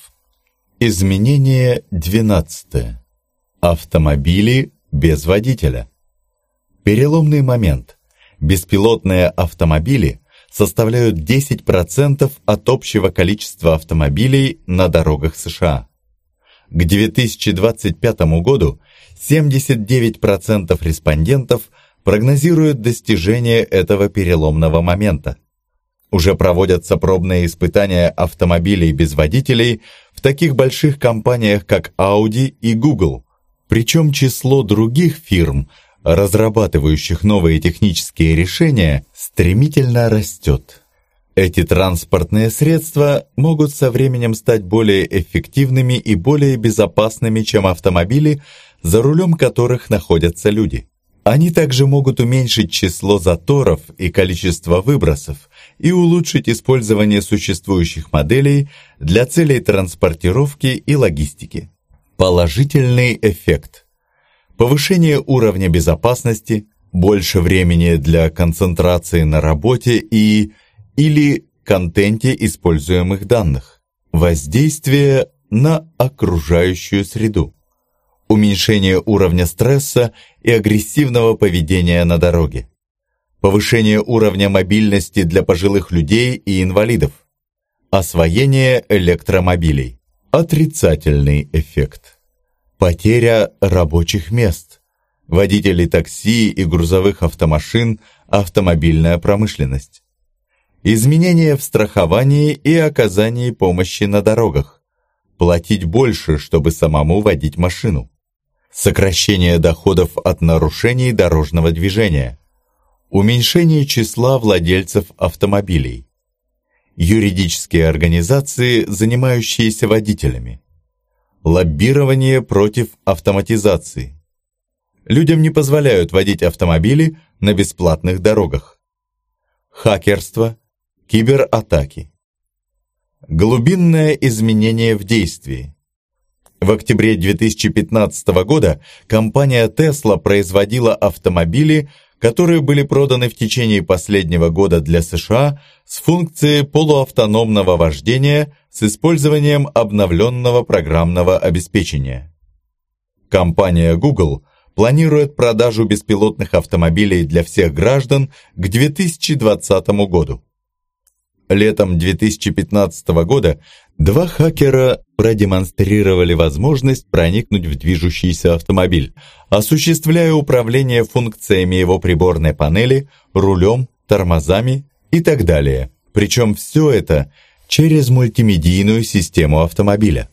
[SPEAKER 1] Изменение 12. Автомобили без водителя. Переломный момент. Беспилотные автомобили – составляют 10% от общего количества автомобилей на дорогах США. К 2025 году 79% респондентов прогнозирует достижение этого переломного момента. Уже проводятся пробные испытания автомобилей без водителей в таких больших компаниях, как Audi и Google. Причем число других фирм, разрабатывающих новые технические решения, стремительно растет. Эти транспортные средства могут со временем стать более эффективными и более безопасными, чем автомобили, за рулем которых находятся люди. Они также могут уменьшить число заторов и количество выбросов и улучшить использование существующих моделей для целей транспортировки и логистики. Положительный эффект. Повышение уровня безопасности, больше времени для концентрации на работе и или контенте используемых данных. Воздействие на окружающую среду. Уменьшение уровня стресса и агрессивного поведения на дороге, повышение уровня мобильности для пожилых людей и инвалидов, освоение электромобилей, отрицательный эффект, потеря рабочих мест, водителей такси и грузовых автомашин, автомобильная промышленность, изменения в страховании и оказании помощи на дорогах, платить больше, чтобы самому водить машину, сокращение доходов от нарушений дорожного движения, уменьшение числа владельцев автомобилей, юридические организации, занимающиеся водителями, лоббирование против автоматизации. Людям не позволяют водить автомобили на бесплатных дорогах. Хакерство, кибератаки. Глубинное изменение в действии – в октябре 2015 года компания Tesla производила автомобили, которые были проданы в течение последнего года для США с функцией полуавтономного вождения с использованием обновленного программного обеспечения. Компания Google планирует продажу беспилотных автомобилей для всех граждан к 2020 году. Летом 2015 года два хакера продемонстрировали возможность проникнуть в движущийся автомобиль, осуществляя управление функциями его приборной панели, рулем, тормозами и так далее. Причем все это через мультимедийную систему автомобиля.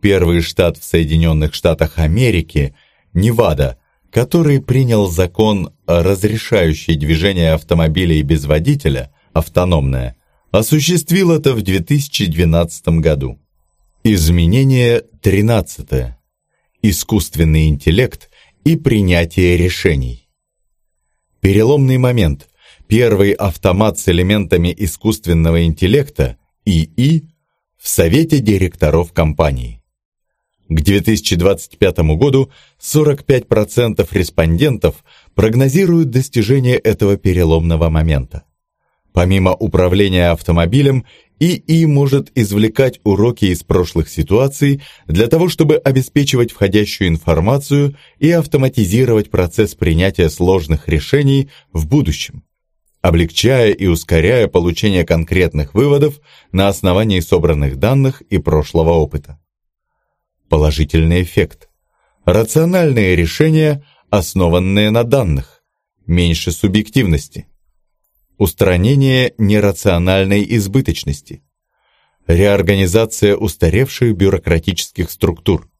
[SPEAKER 1] Первый штат в Соединенных Штатах Америки, Невада, который принял закон, разрешающий движение автомобилей без водителя, автономное, осуществил это в 2012 году. Изменение 13. Искусственный интеллект и принятие решений. Переломный момент. Первый автомат с элементами искусственного интеллекта ИИ в Совете директоров компании. К 2025 году 45% респондентов прогнозируют достижение этого переломного момента. Помимо управления автомобилем, ИИ может извлекать уроки из прошлых ситуаций для того, чтобы обеспечивать входящую информацию и автоматизировать процесс принятия сложных решений в будущем, облегчая и ускоряя получение конкретных выводов на основании собранных данных и прошлого опыта. Положительный эффект. Рациональные решения, основанные на данных. Меньше субъективности устранение нерациональной избыточности, реорганизация устаревших бюрократических структур,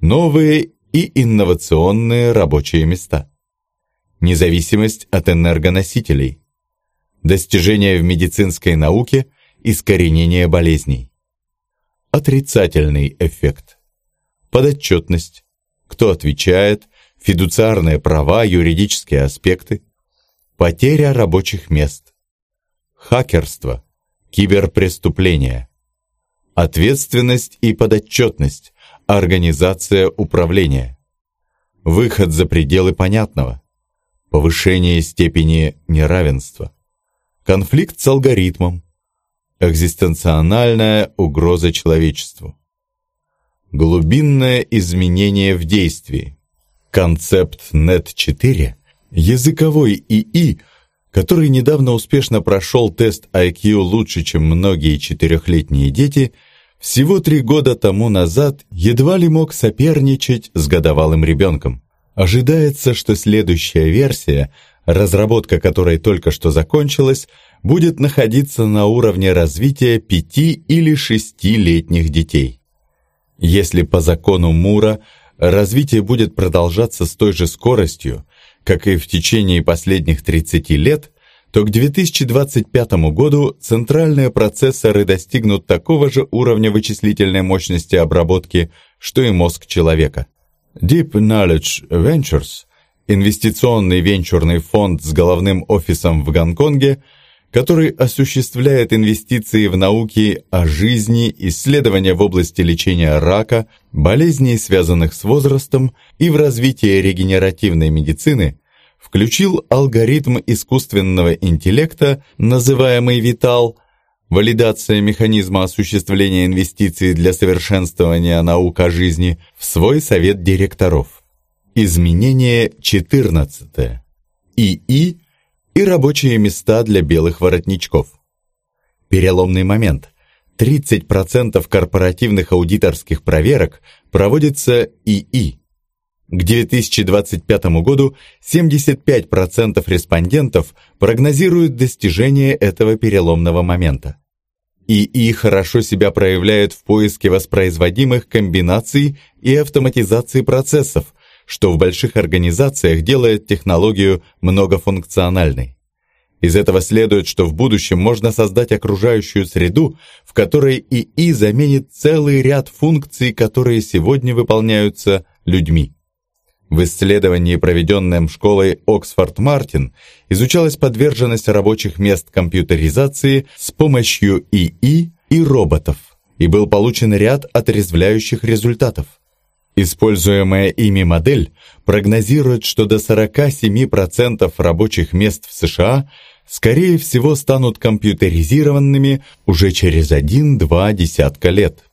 [SPEAKER 1] новые и инновационные рабочие места, независимость от энергоносителей, достижения в медицинской науке, искоренение болезней, отрицательный эффект, подотчетность, кто отвечает, фидуциарные права, юридические аспекты, Потеря рабочих мест. Хакерство. Киберпреступления. Ответственность и подотчетность. Организация управления. Выход за пределы понятного. Повышение степени неравенства. Конфликт с алгоритмом. Экзистенциональная угроза человечеству. Глубинное изменение в действии. Концепт NET-4 Языковой ИИ, который недавно успешно прошел тест IQ лучше, чем многие четырехлетние дети, всего три года тому назад едва ли мог соперничать с годовалым ребенком. Ожидается, что следующая версия, разработка которой только что закончилась, будет находиться на уровне развития пяти или шестилетних детей. Если по закону Мура развитие будет продолжаться с той же скоростью, как и в течение последних 30 лет, то к 2025 году центральные процессоры достигнут такого же уровня вычислительной мощности обработки, что и мозг человека. Deep Knowledge Ventures, инвестиционный венчурный фонд с головным офисом в Гонконге, который осуществляет инвестиции в науки о жизни, исследования в области лечения рака, болезней, связанных с возрастом, и в развитие регенеративной медицины, включил алгоритм искусственного интеллекта, называемый «Витал», валидация механизма осуществления инвестиций для совершенствования наук о жизни в свой совет директоров. Изменение 14. ИИ и рабочие места для белых воротничков. Переломный момент. 30% корпоративных аудиторских проверок проводится ИИ. К 2025 году 75% респондентов прогнозируют достижение этого переломного момента. ИИ хорошо себя проявляет в поиске воспроизводимых комбинаций и автоматизации процессов, что в больших организациях делает технологию многофункциональной. Из этого следует, что в будущем можно создать окружающую среду, в которой ИИ заменит целый ряд функций, которые сегодня выполняются людьми. В исследовании, проведенном школой Оксфорд-Мартин, изучалась подверженность рабочих мест компьютеризации с помощью ИИ и роботов, и был получен ряд отрезвляющих результатов. Используемая ими модель прогнозирует, что до 47% рабочих мест в США скорее всего станут компьютеризированными уже через 1-2 десятка лет.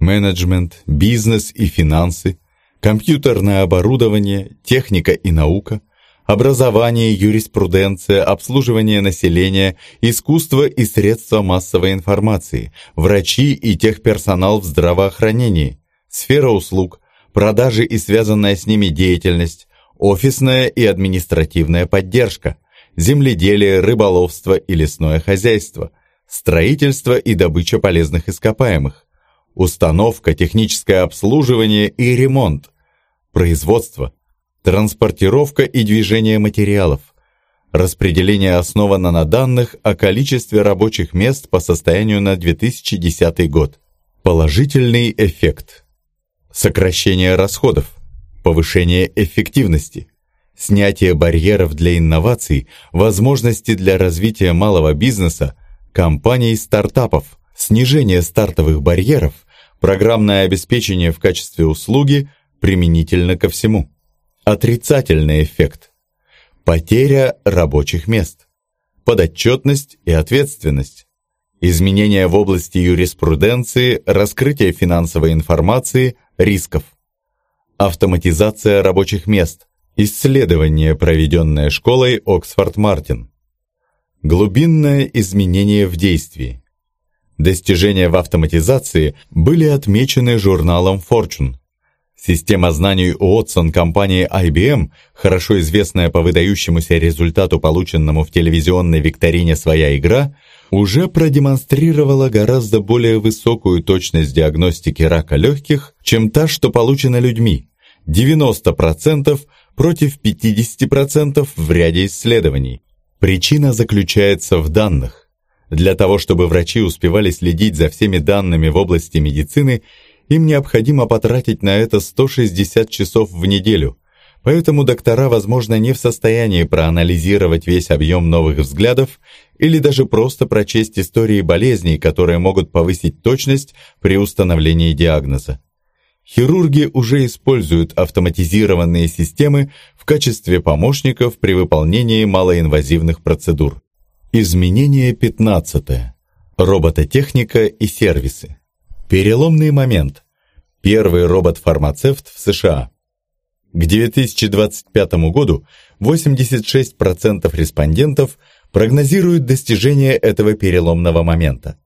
[SPEAKER 1] Менеджмент, бизнес и финансы, компьютерное оборудование, техника и наука, образование, юриспруденция, обслуживание населения, искусство и средства массовой информации, врачи и техперсонал в здравоохранении, сфера услуг – продажи и связанная с ними деятельность, офисная и административная поддержка, земледелие, рыболовство и лесное хозяйство, строительство и добыча полезных ископаемых, установка, техническое обслуживание и ремонт, производство, транспортировка и движение материалов, распределение основано на данных о количестве рабочих мест по состоянию на 2010 год. Положительный эффект – сокращение расходов, повышение эффективности, снятие барьеров для инноваций, возможности для развития малого бизнеса, компаний и стартапов, снижение стартовых барьеров, программное обеспечение в качестве услуги применительно ко всему. Отрицательный эффект. Потеря рабочих мест. Подотчетность и ответственность. Изменения в области юриспруденции, раскрытие финансовой информации, рисков. Автоматизация рабочих мест. Исследование, проведенное школой Оксфорд-Мартин. Глубинное изменение в действии. Достижения в автоматизации были отмечены журналом Fortune. Система знаний Уотсон компании IBM, хорошо известная по выдающемуся результату, полученному в телевизионной викторине «Своя игра», уже продемонстрировала гораздо более высокую точность диагностики рака легких, чем та, что получена людьми – 90% против 50% в ряде исследований. Причина заключается в данных. Для того, чтобы врачи успевали следить за всеми данными в области медицины, им необходимо потратить на это 160 часов в неделю – Поэтому доктора, возможно, не в состоянии проанализировать весь объем новых взглядов или даже просто прочесть истории болезней, которые могут повысить точность при установлении диагноза. Хирурги уже используют автоматизированные системы в качестве помощников при выполнении малоинвазивных процедур. Изменение 15. Робототехника и сервисы. Переломный момент. Первый робот-фармацевт в США – к 2025 году 86% респондентов прогнозируют достижение этого переломного момента.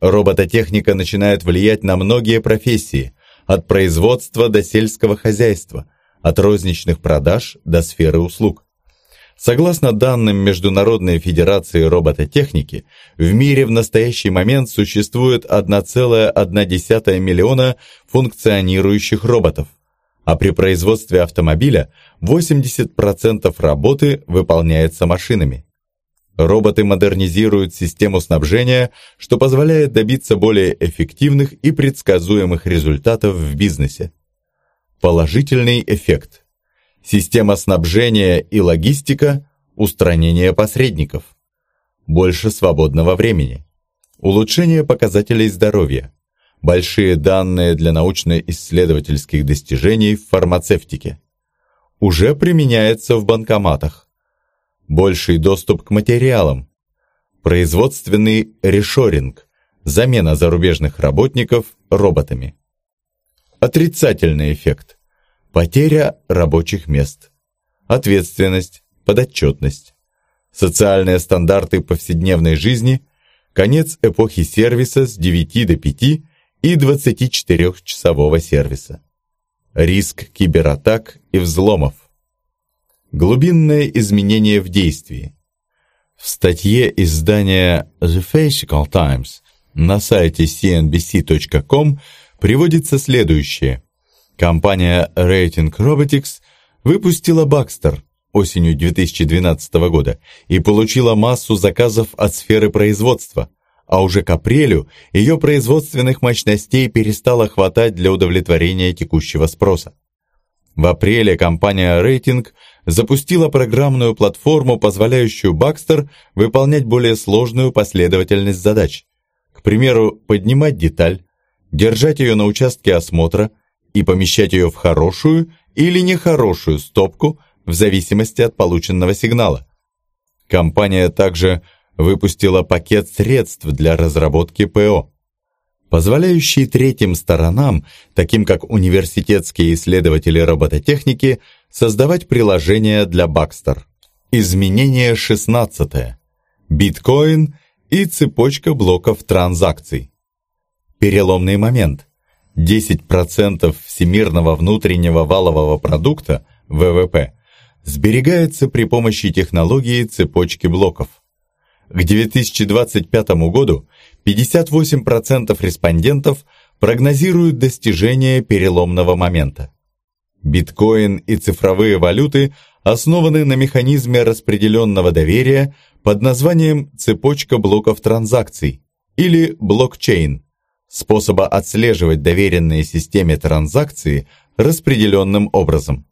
[SPEAKER 1] Робототехника начинает влиять на многие профессии, от производства до сельского хозяйства, от розничных продаж до сферы услуг. Согласно данным Международной Федерации робототехники, в мире в настоящий момент существует 1,1 миллиона функционирующих роботов, а при производстве автомобиля 80% работы выполняется машинами. Роботы модернизируют систему снабжения, что позволяет добиться более эффективных и предсказуемых результатов в бизнесе. Положительный эффект. Система снабжения и логистика, устранение посредников. Больше свободного времени. Улучшение показателей здоровья. Большие данные для научно-исследовательских достижений в фармацевтике. Уже применяется в банкоматах. Больший доступ к материалам, производственный решоринг, замена зарубежных работников роботами. Отрицательный эффект – потеря рабочих мест, ответственность, подотчетность, социальные стандарты повседневной жизни, конец эпохи сервиса с 9 до 5 и 24-часового сервиса, риск кибератак и взломов, Глубинное изменение в действии. В статье издания The Physical Times на сайте cnbc.com приводится следующее. Компания Rating Robotics выпустила Baxter осенью 2012 года и получила массу заказов от сферы производства, а уже к апрелю ее производственных мощностей перестало хватать для удовлетворения текущего спроса. В апреле компания Rating запустила программную платформу, позволяющую Baxter выполнять более сложную последовательность задач. К примеру, поднимать деталь, держать ее на участке осмотра и помещать ее в хорошую или нехорошую стопку в зависимости от полученного сигнала. Компания также выпустила пакет средств для разработки ПО позволяющий третьим сторонам, таким как университетские исследователи робототехники, создавать приложения для Baxter. Изменение 16. Биткоин и цепочка блоков транзакций. Переломный момент. 10% всемирного внутреннего валового продукта, ВВП, сберегается при помощи технологии цепочки блоков. К 2025 году 58% респондентов прогнозируют достижение переломного момента. Биткоин и цифровые валюты основаны на механизме распределенного доверия под названием «цепочка блоков транзакций» или блокчейн, способа отслеживать доверенные системе транзакции распределенным образом.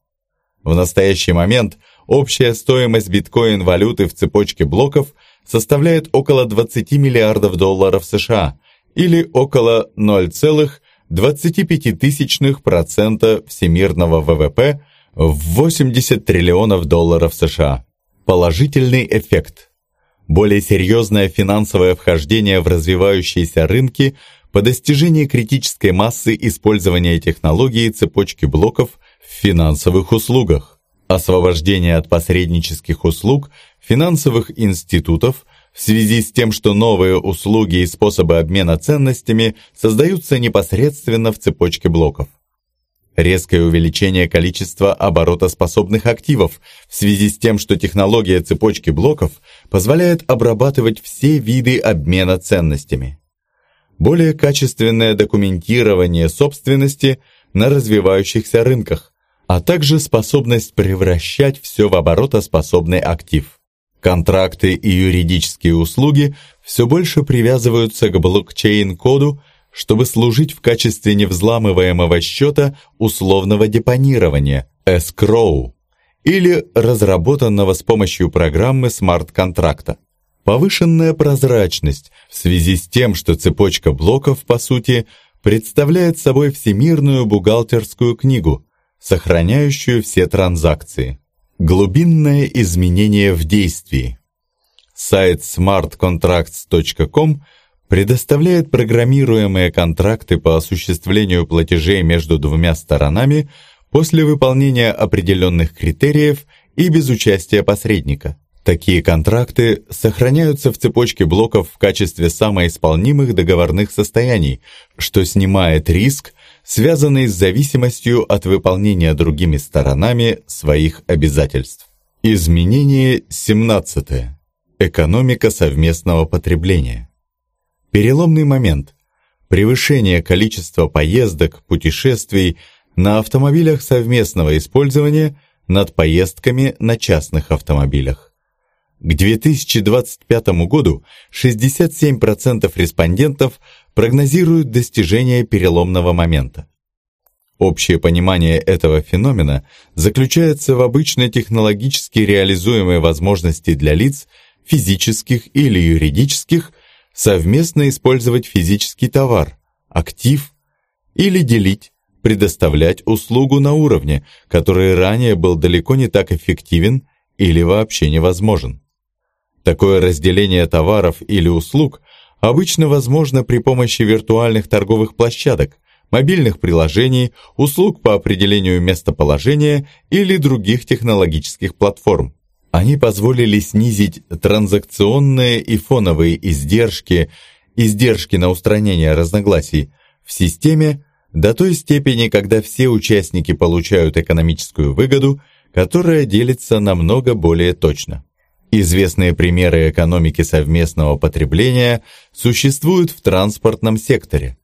[SPEAKER 1] В настоящий момент общая стоимость биткоин-валюты в цепочке блоков – составляет около 20 миллиардов долларов США или около 0,25% всемирного ВВП в 80 триллионов долларов США. Положительный эффект. Более серьезное финансовое вхождение в развивающиеся рынки по достижении критической массы использования технологии цепочки блоков в финансовых услугах освобождение от посреднических услуг финансовых институтов в связи с тем, что новые услуги и способы обмена ценностями создаются непосредственно в цепочке блоков. Резкое увеличение количества оборотоспособных активов в связи с тем, что технология цепочки блоков позволяет обрабатывать все виды обмена ценностями. Более качественное документирование собственности на развивающихся рынках, а также способность превращать все в оборотоспособный актив. Контракты и юридические услуги все больше привязываются к блокчейн-коду, чтобы служить в качестве невзламываемого счета условного депонирования escrow или разработанного с помощью программы смарт-контракта. Повышенная прозрачность в связи с тем, что цепочка блоков, по сути, представляет собой всемирную бухгалтерскую книгу – сохраняющую все транзакции. Глубинное изменение в действии. Сайт smartcontracts.com предоставляет программируемые контракты по осуществлению платежей между двумя сторонами после выполнения определенных критериев и без участия посредника. Такие контракты сохраняются в цепочке блоков в качестве самоисполнимых договорных состояний, что снимает риск связанный с зависимостью от выполнения другими сторонами своих обязательств. Изменение 17. Экономика совместного потребления. Переломный момент. Превышение количества поездок, путешествий на автомобилях совместного использования над поездками на частных автомобилях. К 2025 году 67% респондентов прогнозируют достижение переломного момента. Общее понимание этого феномена заключается в обычно технологически реализуемой возможности для лиц, физических или юридических, совместно использовать физический товар, актив или делить, предоставлять услугу на уровне, который ранее был далеко не так эффективен или вообще невозможен. Такое разделение товаров или услуг обычно возможно при помощи виртуальных торговых площадок, мобильных приложений, услуг по определению местоположения или других технологических платформ. Они позволили снизить транзакционные и фоновые издержки, издержки на устранение разногласий в системе до той степени, когда все участники получают экономическую выгоду, которая делится намного более точно. Известные примеры экономики совместного потребления существуют в транспортном секторе.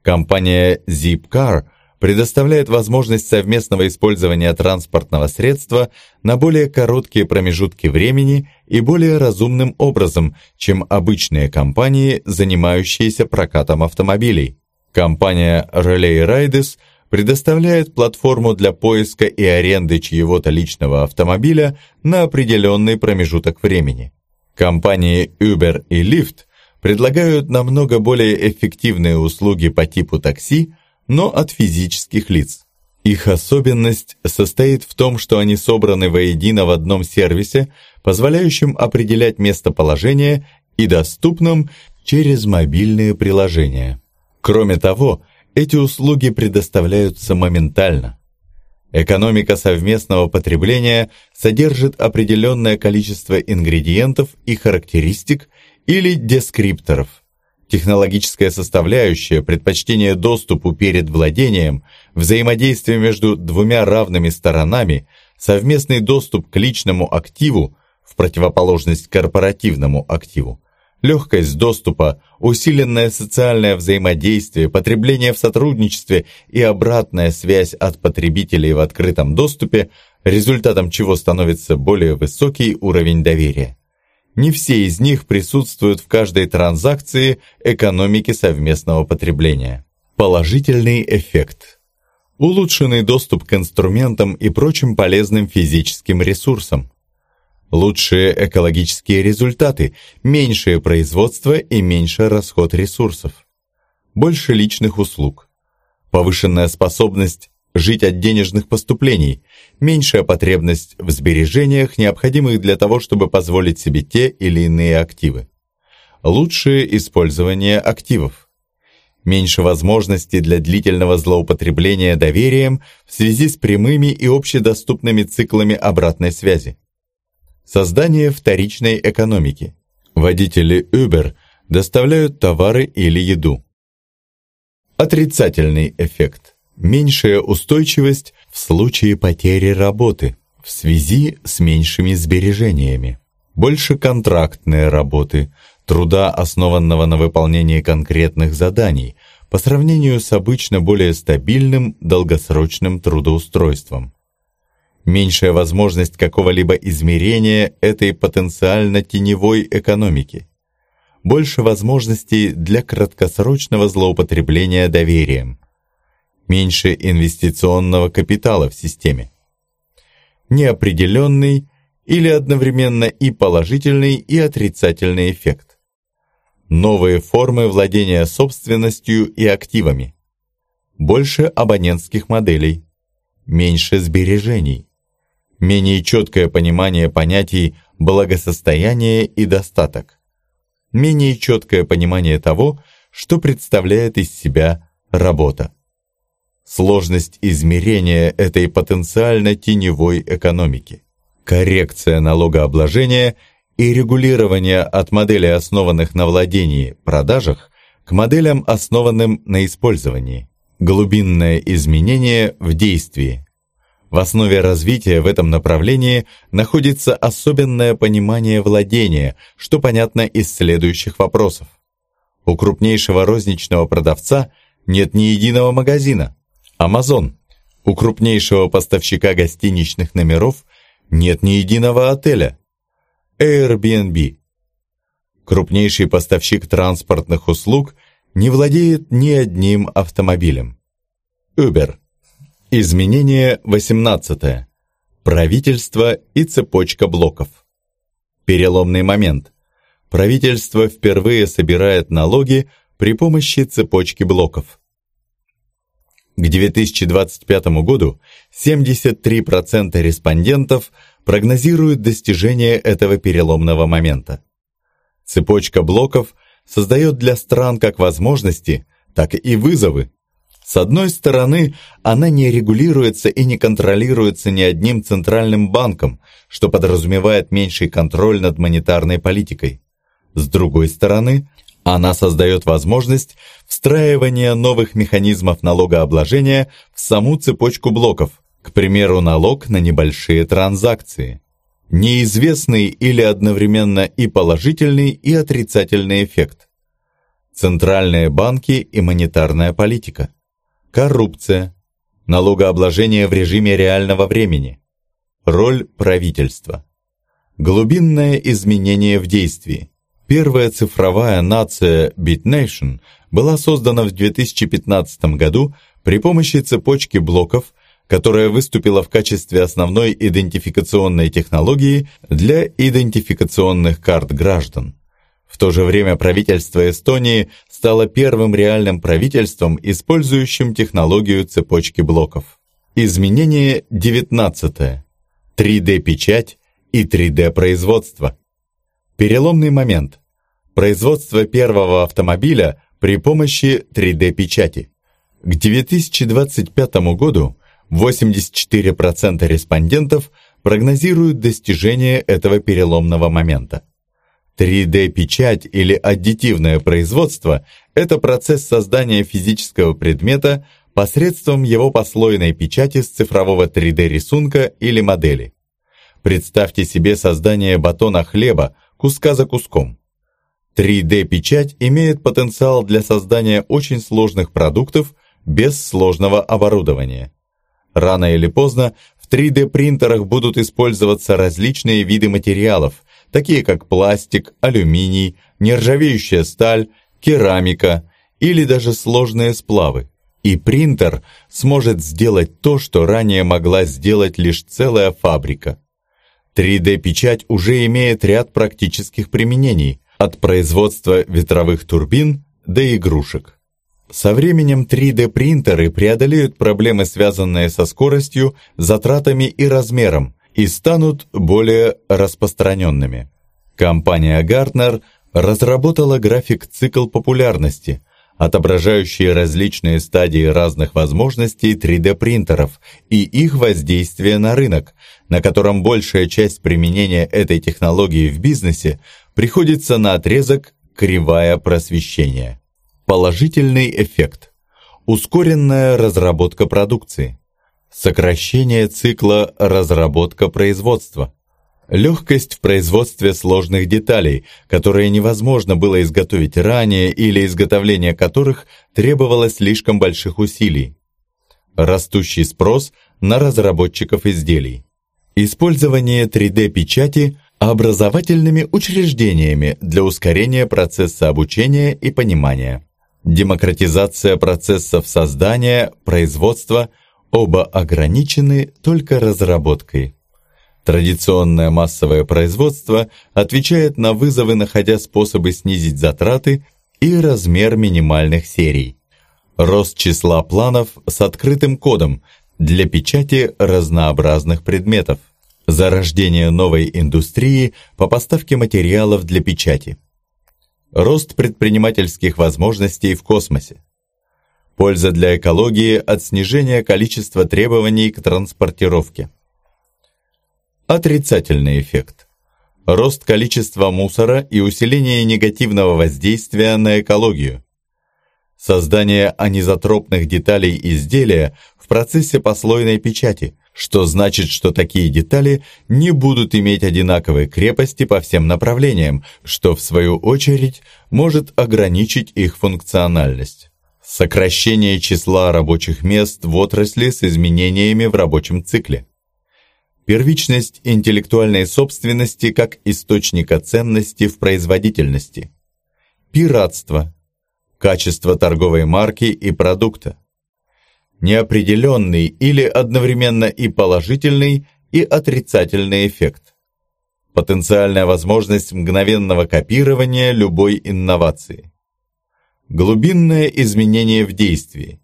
[SPEAKER 1] Компания Zipcar предоставляет возможность совместного использования транспортного средства на более короткие промежутки времени и более разумным образом, чем обычные компании, занимающиеся прокатом автомобилей. Компания Relay Riders – предоставляет платформу для поиска и аренды чьего-то личного автомобиля на определенный промежуток времени. Компании Uber и Lyft предлагают намного более эффективные услуги по типу такси, но от физических лиц. Их особенность состоит в том, что они собраны воедино в одном сервисе, позволяющем определять местоположение и доступном через мобильные приложения. Кроме того, эти услуги предоставляются моментально. Экономика совместного потребления содержит определенное количество ингредиентов и характеристик или дескрипторов. Технологическая составляющая, предпочтение доступу перед владением, взаимодействие между двумя равными сторонами, совместный доступ к личному активу в противоположность корпоративному активу, легкость доступа, усиленное социальное взаимодействие, потребление в сотрудничестве и обратная связь от потребителей в открытом доступе, результатом чего становится более высокий уровень доверия. Не все из них присутствуют в каждой транзакции экономики совместного потребления. Положительный эффект. Улучшенный доступ к инструментам и прочим полезным физическим ресурсам лучшие экологические результаты, меньшее производство и меньший расход ресурсов, больше личных услуг, повышенная способность жить от денежных поступлений, меньшая потребность в сбережениях, необходимых для того, чтобы позволить себе те или иные активы, лучшее использование активов, меньше возможностей для длительного злоупотребления доверием в связи с прямыми и общедоступными циклами обратной связи, Создание вторичной экономики. Водители Uber доставляют товары или еду. Отрицательный эффект. Меньшая устойчивость в случае потери работы в связи с меньшими сбережениями. Больше контрактные работы, труда, основанного на выполнении конкретных заданий, по сравнению с обычно более стабильным долгосрочным трудоустройством меньшая возможность какого-либо измерения этой потенциально теневой экономики, больше возможностей для краткосрочного злоупотребления доверием, меньше инвестиционного капитала в системе, неопределенный или одновременно и положительный, и отрицательный эффект, новые формы владения собственностью и активами, больше абонентских моделей, меньше сбережений, менее четкое понимание понятий благосостояние и достаток, менее четкое понимание того, что представляет из себя работа. Сложность измерения этой потенциально теневой экономики, коррекция налогообложения и регулирование от моделей, основанных на владении, продажах, к моделям, основанным на использовании, Глубинное изменение в действии. В основе развития в этом направлении находится особенное понимание владения, что понятно из следующих вопросов. У крупнейшего розничного продавца нет ни единого магазина. Amazon. У крупнейшего поставщика гостиничных номеров нет ни единого отеля. Airbnb. Крупнейший поставщик транспортных услуг не владеет ни одним автомобилем. Uber. Изменение 18. Правительство и цепочка блоков. Переломный момент. Правительство впервые собирает налоги при помощи цепочки блоков. К 2025 году 73% респондентов прогнозируют достижение этого переломного момента. Цепочка блоков создает для стран как возможности, так и вызовы, с одной стороны, она не регулируется и не контролируется ни одним центральным банком, что подразумевает меньший контроль над монетарной политикой. С другой стороны, она создает возможность встраивания новых механизмов налогообложения в саму цепочку блоков, к примеру, налог на небольшие транзакции. Неизвестный или одновременно и положительный, и отрицательный эффект. Центральные банки и монетарная политика – Коррупция. Налогообложение в режиме реального времени. Роль правительства. Глубинное изменение в действии. Первая цифровая нация BitNation была создана в 2015 году при помощи цепочки блоков, которая выступила в качестве основной идентификационной технологии для идентификационных карт граждан. В то же время правительство Эстонии стало первым реальным правительством, использующим технологию цепочки блоков. Изменение 19. 3D-печать и 3D-производство. Переломный момент. Производство первого автомобиля при помощи 3D-печати. К 2025 году 84% респондентов прогнозируют достижение этого переломного момента. 3D-печать или аддитивное производство – это процесс создания физического предмета посредством его послойной печати с цифрового 3D-рисунка или модели. Представьте себе создание батона хлеба куска за куском. 3D-печать имеет потенциал для создания очень сложных продуктов без сложного оборудования. Рано или поздно в 3D-принтерах будут использоваться различные виды материалов – такие как пластик, алюминий, нержавеющая сталь, керамика или даже сложные сплавы. И принтер сможет сделать то, что ранее могла сделать лишь целая фабрика. 3D-печать уже имеет ряд практических применений, от производства ветровых турбин до игрушек. Со временем 3D-принтеры преодолеют проблемы, связанные со скоростью, затратами и размером, и станут более распространенными. Компания Gartner разработала график-цикл популярности, отображающий различные стадии разных возможностей 3D-принтеров и их воздействие на рынок, на котором большая часть применения этой технологии в бизнесе приходится на отрезок «кривая просвещения». Положительный эффект. Ускоренная разработка продукции. Сокращение цикла разработка-производства. Легкость в производстве сложных деталей, которые невозможно было изготовить ранее или изготовление которых требовало слишком больших усилий. Растущий спрос на разработчиков изделий. Использование 3D-печати образовательными учреждениями для ускорения процесса обучения и понимания. Демократизация процессов создания, производства – Оба ограничены только разработкой. Традиционное массовое производство отвечает на вызовы, находя способы снизить затраты и размер минимальных серий. Рост числа планов с открытым кодом для печати разнообразных предметов. Зарождение новой индустрии по поставке материалов для печати. Рост предпринимательских возможностей в космосе. Польза для экологии от снижения количества требований к транспортировке. Отрицательный эффект. Рост количества мусора и усиление негативного воздействия на экологию. создание анизотропных деталей изделия в процессе послойной печати, что значит, что такие детали не будут иметь одинаковой крепости по всем направлениям, что в свою очередь может ограничить их функциональность. Сокращение числа рабочих мест в отрасли с изменениями в рабочем цикле. Первичность интеллектуальной собственности как источника ценности в производительности. Пиратство – качество торговой марки и продукта. Неопределенный или одновременно и положительный, и отрицательный эффект. Потенциальная возможность мгновенного копирования любой инновации. Глубинное изменение в действии.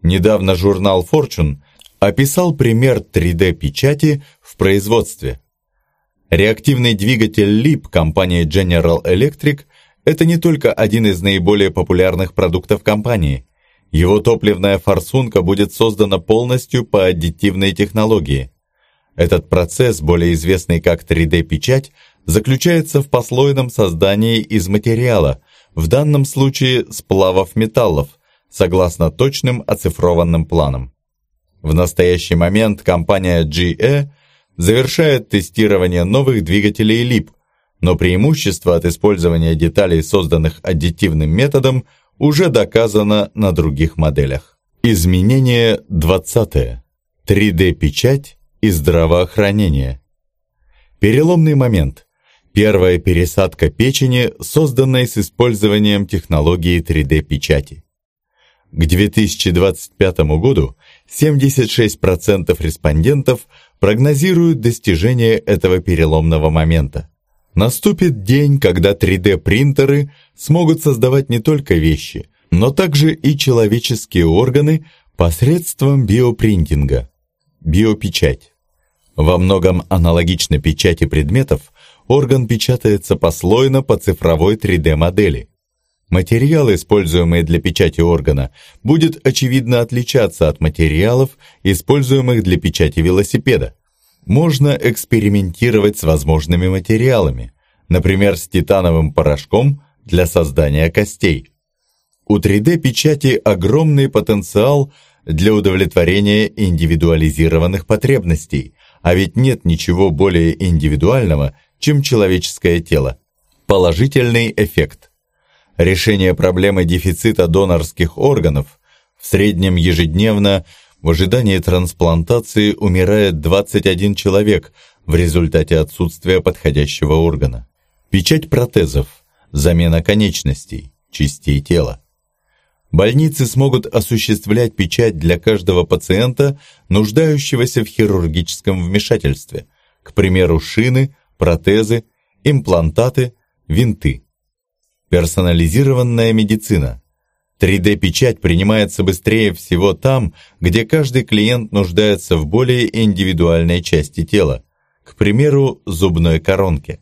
[SPEAKER 1] Недавно журнал Fortune описал пример 3D-печати в производстве. Реактивный двигатель LEAP компании General Electric – это не только один из наиболее популярных продуктов компании. Его топливная форсунка будет создана полностью по аддитивной технологии. Этот процесс, более известный как 3D-печать, заключается в послойном создании из материала, в данном случае сплавов металлов, согласно точным оцифрованным планам. В настоящий момент компания GE завершает тестирование новых двигателей LIP – но преимущество от использования деталей, созданных аддитивным методом, уже доказано на других моделях. Изменение 20. 3D-печать и здравоохранение. Переломный момент. Первая пересадка печени, созданная с использованием технологии 3D-печати. К 2025 году 76% респондентов прогнозируют достижение этого переломного момента. Наступит день, когда 3D-принтеры смогут создавать не только вещи, но также и человеческие органы посредством биопринтинга, биопечать. Во многом аналогично печати предметов, орган печатается послойно по цифровой 3D-модели. Материал, используемый для печати органа, будет очевидно отличаться от материалов, используемых для печати велосипеда можно экспериментировать с возможными материалами, например, с титановым порошком для создания костей. У 3D-печати огромный потенциал для удовлетворения индивидуализированных потребностей, а ведь нет ничего более индивидуального, чем человеческое тело. Положительный эффект. Решение проблемы дефицита донорских органов в среднем ежедневно – в ожидании трансплантации умирает 21 человек в результате отсутствия подходящего органа. Печать протезов, замена конечностей, частей тела. Больницы смогут осуществлять печать для каждого пациента, нуждающегося в хирургическом вмешательстве, к примеру, шины, протезы, имплантаты, винты. Персонализированная медицина – 3D-печать принимается быстрее всего там, где каждый клиент нуждается в более индивидуальной части тела, к примеру, зубной коронке.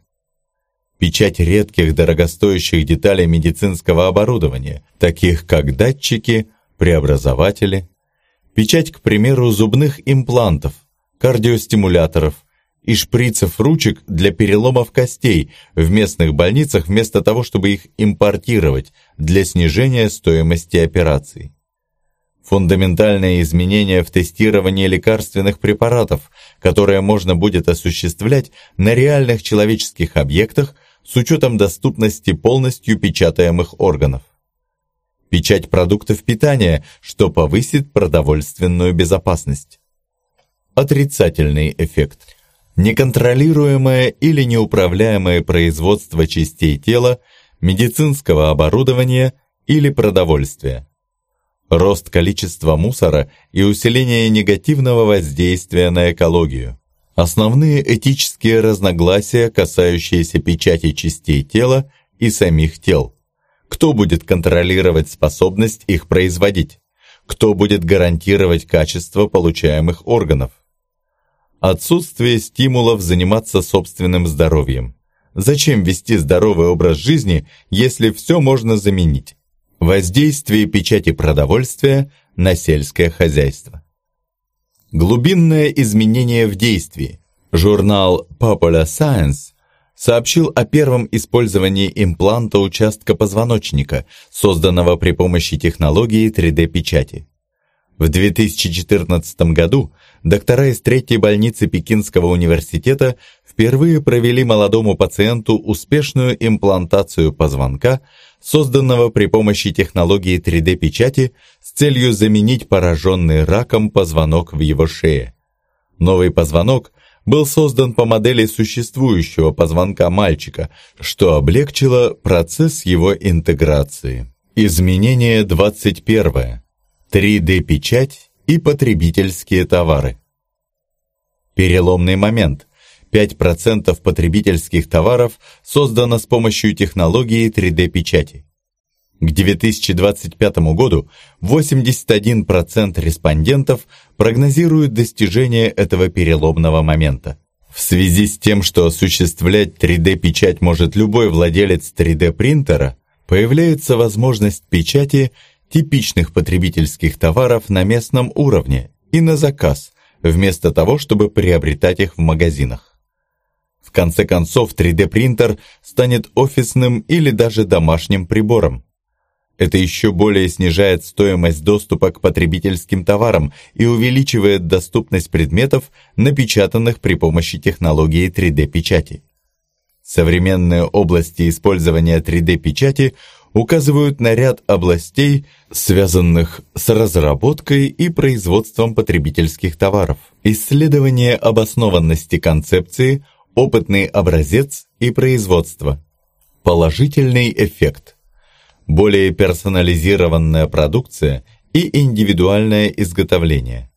[SPEAKER 1] Печать редких дорогостоящих деталей медицинского оборудования, таких как датчики, преобразователи. Печать, к примеру, зубных имплантов, кардиостимуляторов, и шприцев ручек для переломов костей в местных больницах вместо того, чтобы их импортировать для снижения стоимости операций. Фундаментальные изменения в тестировании лекарственных препаратов, которые можно будет осуществлять на реальных человеческих объектах с учетом доступности полностью печатаемых органов. Печать продуктов питания, что повысит продовольственную безопасность. Отрицательный эффект – неконтролируемое или неуправляемое производство частей тела, медицинского оборудования или продовольствия. Рост количества мусора и усиление негативного воздействия на экологию. Основные этические разногласия, касающиеся печати частей тела и самих тел. Кто будет контролировать способность их производить? Кто будет гарантировать качество получаемых органов? Отсутствие стимулов заниматься собственным здоровьем. Зачем вести здоровый образ жизни, если все можно заменить? Воздействие печати продовольствия на сельское хозяйство. Глубинное изменение в действии. Журнал Popular Science сообщил о первом использовании импланта участка позвоночника, созданного при помощи технологии 3D-печати. В 2014 году доктора из третьей больницы Пекинского университета впервые провели молодому пациенту успешную имплантацию позвонка, созданного при помощи технологии 3D-печати с целью заменить пораженный раком позвонок в его шее. Новый позвонок был создан по модели существующего позвонка мальчика, что облегчило процесс его интеграции. Изменение 21. 3D-печать и потребительские товары. Переломный момент. 5% потребительских товаров создано с помощью технологии 3D-печати. К 2025 году 81% респондентов прогнозируют достижение этого переломного момента. В связи с тем, что осуществлять 3D-печать может любой владелец 3D-принтера, появляется возможность печати типичных потребительских товаров на местном уровне и на заказ, вместо того, чтобы приобретать их в магазинах. В конце концов, 3D-принтер станет офисным или даже домашним прибором. Это еще более снижает стоимость доступа к потребительским товарам и увеличивает доступность предметов, напечатанных при помощи технологии 3D-печати. Современные области использования 3D-печати указывают на ряд областей, связанных с разработкой и производством потребительских товаров. Исследование обоснованности концепции, опытный образец и производство. Положительный эффект. Более персонализированная продукция и индивидуальное изготовление.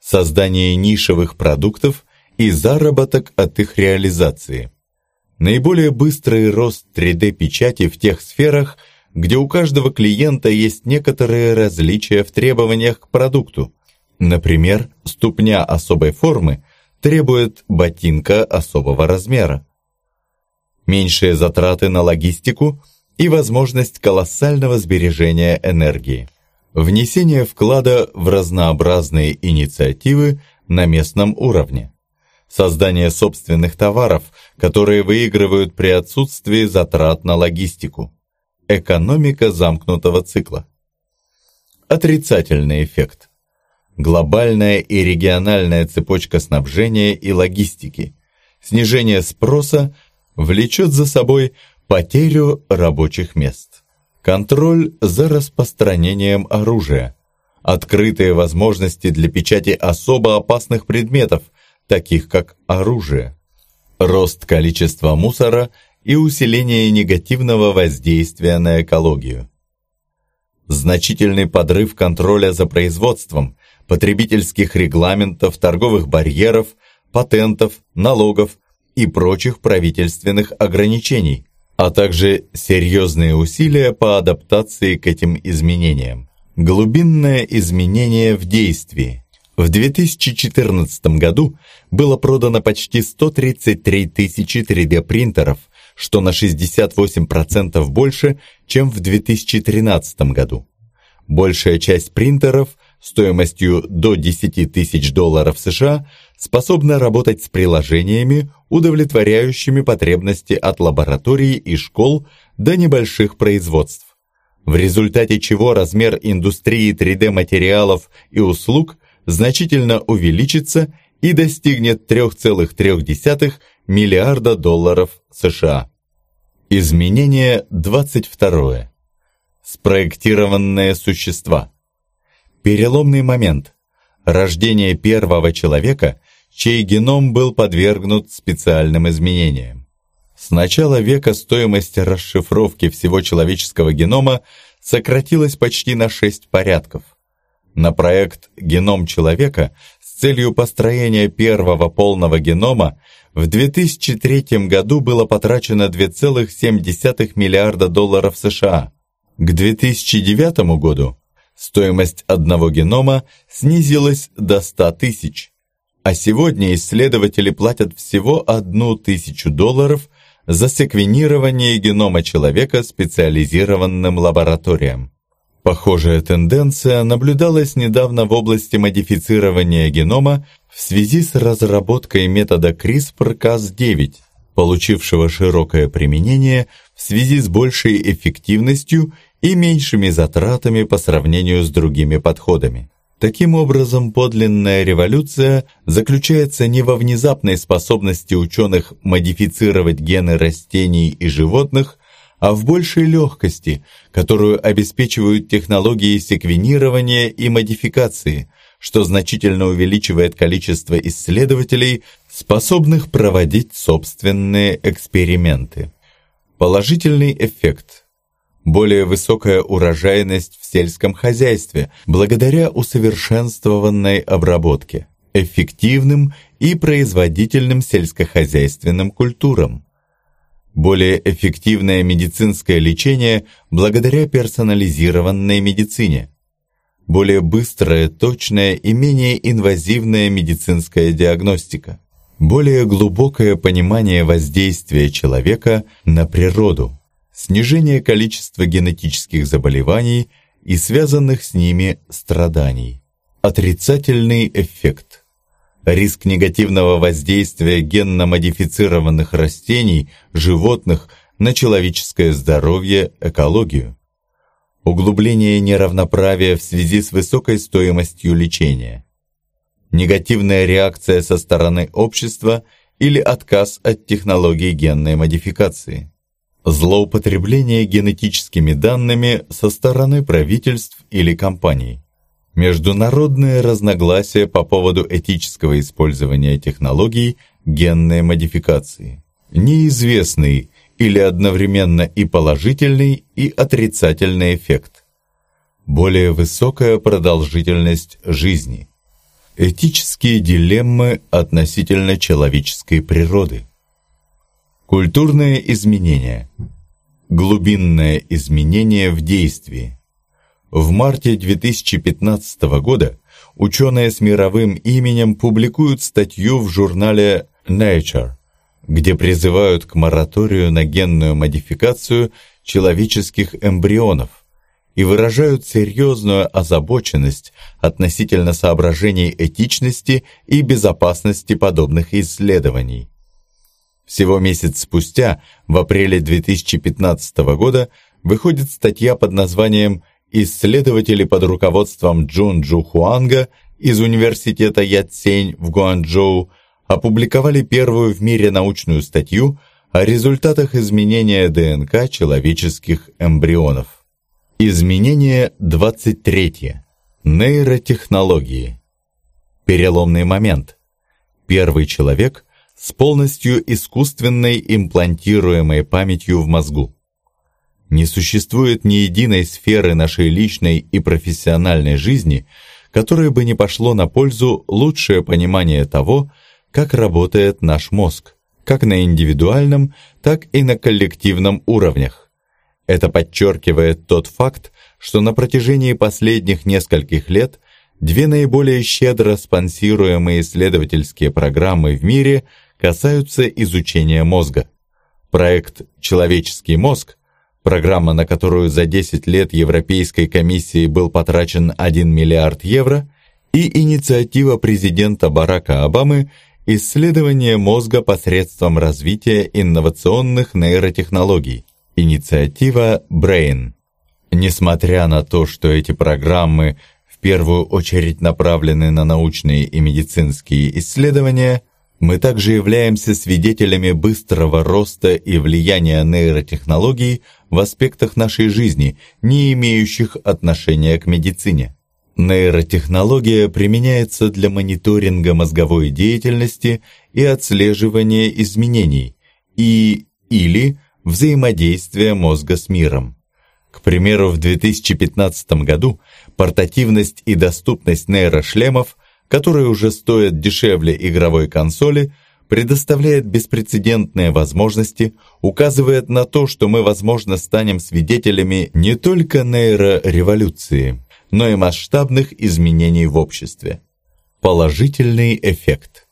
[SPEAKER 1] Создание нишевых продуктов и заработок от их реализации – Наиболее быстрый рост 3D-печати в тех сферах, где у каждого клиента есть некоторые различия в требованиях к продукту. Например, ступня особой формы требует ботинка особого размера. Меньшие затраты на логистику и возможность колоссального сбережения энергии. Внесение вклада в разнообразные инициативы на местном уровне создание собственных товаров, которые выигрывают при отсутствии затрат на логистику. Экономика замкнутого цикла. Отрицательный эффект. Глобальная и региональная цепочка снабжения и логистики. Снижение спроса влечет за собой потерю рабочих мест. Контроль за распространением оружия. Открытые возможности для печати особо опасных предметов – таких как оружие, рост количества мусора и усиление негативного воздействия на экологию. Значительный подрыв контроля за производством, потребительских регламентов, торговых барьеров, патентов, налогов и прочих правительственных ограничений, а также серьезные усилия по адаптации к этим изменениям. Глубинное изменение в действии – в 2014 году было продано почти 133 тысячи 3D-принтеров, что на 68% больше, чем в 2013 году. Большая часть принтеров стоимостью до 10 тысяч долларов США способна работать с приложениями, удовлетворяющими потребности от лабораторий и школ до небольших производств, в результате чего размер индустрии 3D-материалов и услуг – значительно увеличится и достигнет 3,3 миллиарда долларов США. Изменение 22. Спроектированные существа. Переломный момент. Рождение первого человека, чей геном был подвергнут специальным изменениям. С начала века стоимость расшифровки всего человеческого генома сократилась почти на 6 порядков – на проект «Геном человека» с целью построения первого полного генома в 2003 году было потрачено 2,7 миллиарда долларов США. К 2009 году стоимость одного генома снизилась до 100 тысяч, а сегодня исследователи платят всего одну тысячу долларов за секвенирование генома человека специализированным лабораториям. Похожая тенденция наблюдалась недавно в области модифицирования генома в связи с разработкой метода CRISPR-Cas9, получившего широкое применение в связи с большей эффективностью и меньшими затратами по сравнению с другими подходами. Таким образом, подлинная революция заключается не во внезапной способности ученых модифицировать гены растений и животных, а в большей легкости, которую обеспечивают технологии секвенирования и модификации, что значительно увеличивает количество исследователей, способных проводить собственные эксперименты. Положительный эффект – более высокая урожайность в сельском хозяйстве благодаря усовершенствованной обработке, эффективным и производительным сельскохозяйственным культурам. Более эффективное медицинское лечение благодаря персонализированной медицине. Более быстрая, точная и менее инвазивная медицинская диагностика. Более глубокое понимание воздействия человека на природу снижение количества генетических заболеваний и связанных с ними страданий. Отрицательный эффект. Риск негативного воздействия генно-модифицированных растений, животных на человеческое здоровье, экологию. Углубление неравноправия в связи с высокой стоимостью лечения. Негативная реакция со стороны общества или отказ от технологий генной модификации злоупотребление генетическими данными со стороны правительств или компаний, международные разногласия по поводу этического использования технологий генной модификации, неизвестный или одновременно и положительный, и отрицательный эффект, более высокая продолжительность жизни, этические дилеммы относительно человеческой природы, Культурные изменения. Глубинное изменение в действии. В марте 2015 года ученые с мировым именем публикуют статью в журнале Nature, где призывают к мораторию на генную модификацию человеческих эмбрионов и выражают серьезную озабоченность относительно соображений этичности и безопасности подобных исследований. Всего месяц спустя, в апреле 2015 года, выходит статья под названием «Исследователи под руководством Джун Джу Хуанга из университета Яцень в Гуанчжоу опубликовали первую в мире научную статью о результатах изменения ДНК человеческих эмбрионов. Изменение 23. Нейротехнологии. Переломный момент. Первый человек с полностью искусственной имплантируемой памятью в мозгу. Не существует ни единой сферы нашей личной и профессиональной жизни, которой бы не пошло на пользу лучшее понимание того, как работает наш мозг, как на индивидуальном, так и на коллективном уровнях. Это подчеркивает тот факт, что на протяжении последних нескольких лет две наиболее щедро спонсируемые исследовательские программы в мире – касаются изучения мозга. Проект «Человеческий мозг», программа, на которую за 10 лет Европейской комиссии был потрачен 1 миллиард евро, и инициатива президента Барака Обамы «Исследование мозга посредством развития инновационных нейротехнологий», инициатива BRAIN. Несмотря на то, что эти программы в первую очередь направлены на научные и медицинские исследования, мы также являемся свидетелями быстрого роста и влияния нейротехнологий в аспектах нашей жизни, не имеющих отношения к медицине. Нейротехнология применяется для мониторинга мозговой деятельности и отслеживания изменений и или взаимодействия мозга с миром. К примеру, в 2015 году портативность и доступность нейрошлемов – которые уже стоят дешевле игровой консоли, предоставляет беспрецедентные возможности, указывает на то, что мы, возможно, станем свидетелями не только нейрореволюции, но и масштабных изменений в обществе. Положительный эффект.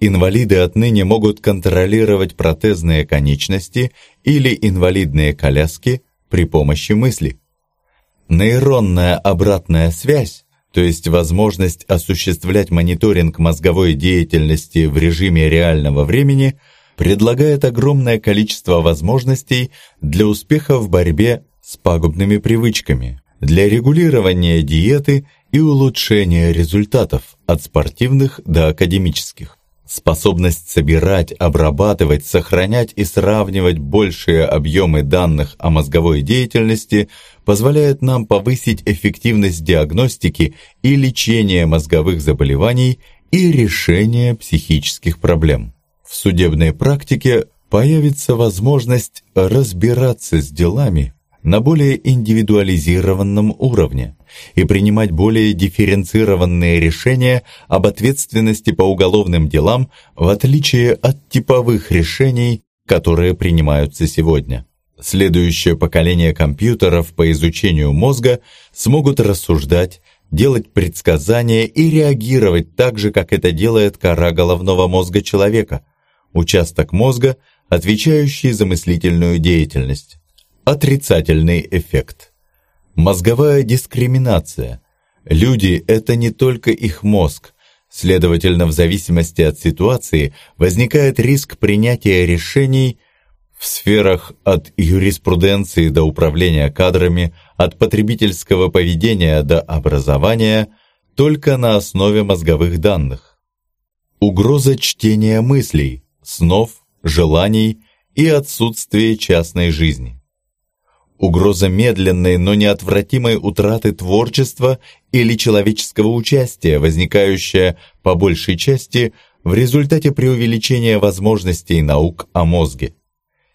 [SPEAKER 1] Инвалиды отныне могут контролировать протезные конечности или инвалидные коляски при помощи мысли. Нейронная обратная связь то есть возможность осуществлять мониторинг мозговой деятельности в режиме реального времени, предлагает огромное количество возможностей для успеха в борьбе с пагубными привычками, для регулирования диеты и улучшения результатов от спортивных до академических. Способность собирать, обрабатывать, сохранять и сравнивать большие объемы данных о мозговой деятельности позволяет нам повысить эффективность диагностики и лечения мозговых заболеваний и решения психических проблем. В судебной практике появится возможность разбираться с делами на более индивидуализированном уровне и принимать более дифференцированные решения об ответственности по уголовным делам в отличие от типовых решений, которые принимаются сегодня. Следующее поколение компьютеров по изучению мозга смогут рассуждать, делать предсказания и реагировать так же, как это делает кора головного мозга человека, участок мозга, отвечающий за мыслительную деятельность. Отрицательный эффект. Мозговая дискриминация. Люди – это не только их мозг. Следовательно, в зависимости от ситуации возникает риск принятия решений в сферах от юриспруденции до управления кадрами, от потребительского поведения до образования только на основе мозговых данных. Угроза чтения мыслей, снов, желаний и отсутствие частной жизни угроза медленной, но неотвратимой утраты творчества или человеческого участия, возникающая по большей части в результате преувеличения возможностей наук о мозге,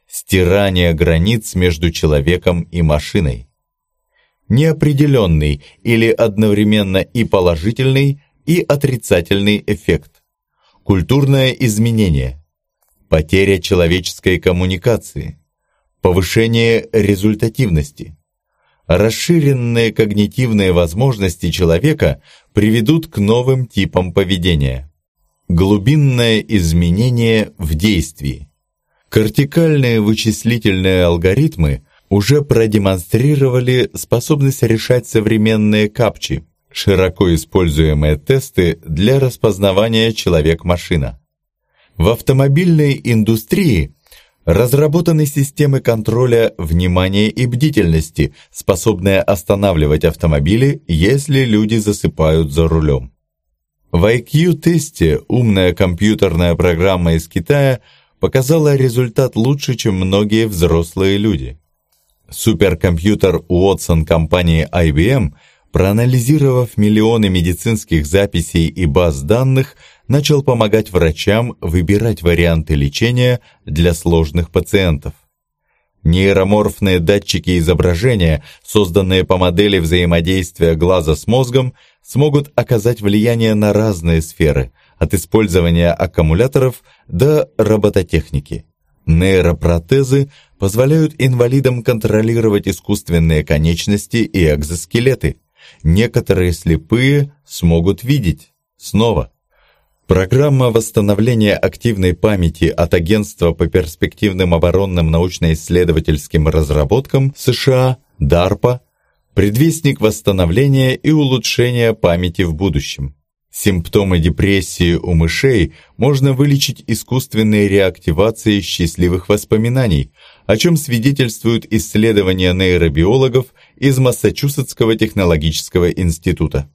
[SPEAKER 1] стирание границ между человеком и машиной, неопределенный или одновременно и положительный, и отрицательный эффект, культурное изменение, потеря человеческой коммуникации – повышение результативности. Расширенные когнитивные возможности человека приведут к новым типам поведения. Глубинное изменение в действии. Кортикальные вычислительные алгоритмы уже продемонстрировали способность решать современные капчи, широко используемые тесты для распознавания человек-машина. В автомобильной индустрии Разработаны системы контроля внимания и бдительности, способные останавливать автомобили, если люди засыпают за рулем. В IQ-тесте умная компьютерная программа из Китая показала результат лучше, чем многие взрослые люди. Суперкомпьютер Watson компании IBM, проанализировав миллионы медицинских записей и баз данных, начал помогать врачам выбирать варианты лечения для сложных пациентов. Нейроморфные датчики изображения, созданные по модели взаимодействия глаза с мозгом, смогут оказать влияние на разные сферы, от использования аккумуляторов до робототехники. Нейропротезы позволяют инвалидам контролировать искусственные конечности и экзоскелеты. Некоторые слепые смогут видеть. Снова. Программа восстановления активной памяти от Агентства по перспективным оборонным научно-исследовательским разработкам США, DARPA, предвестник восстановления и улучшения памяти в будущем. Симптомы депрессии у мышей можно вылечить искусственной реактивацией счастливых воспоминаний, о чем свидетельствуют исследования нейробиологов из Массачусетского технологического института.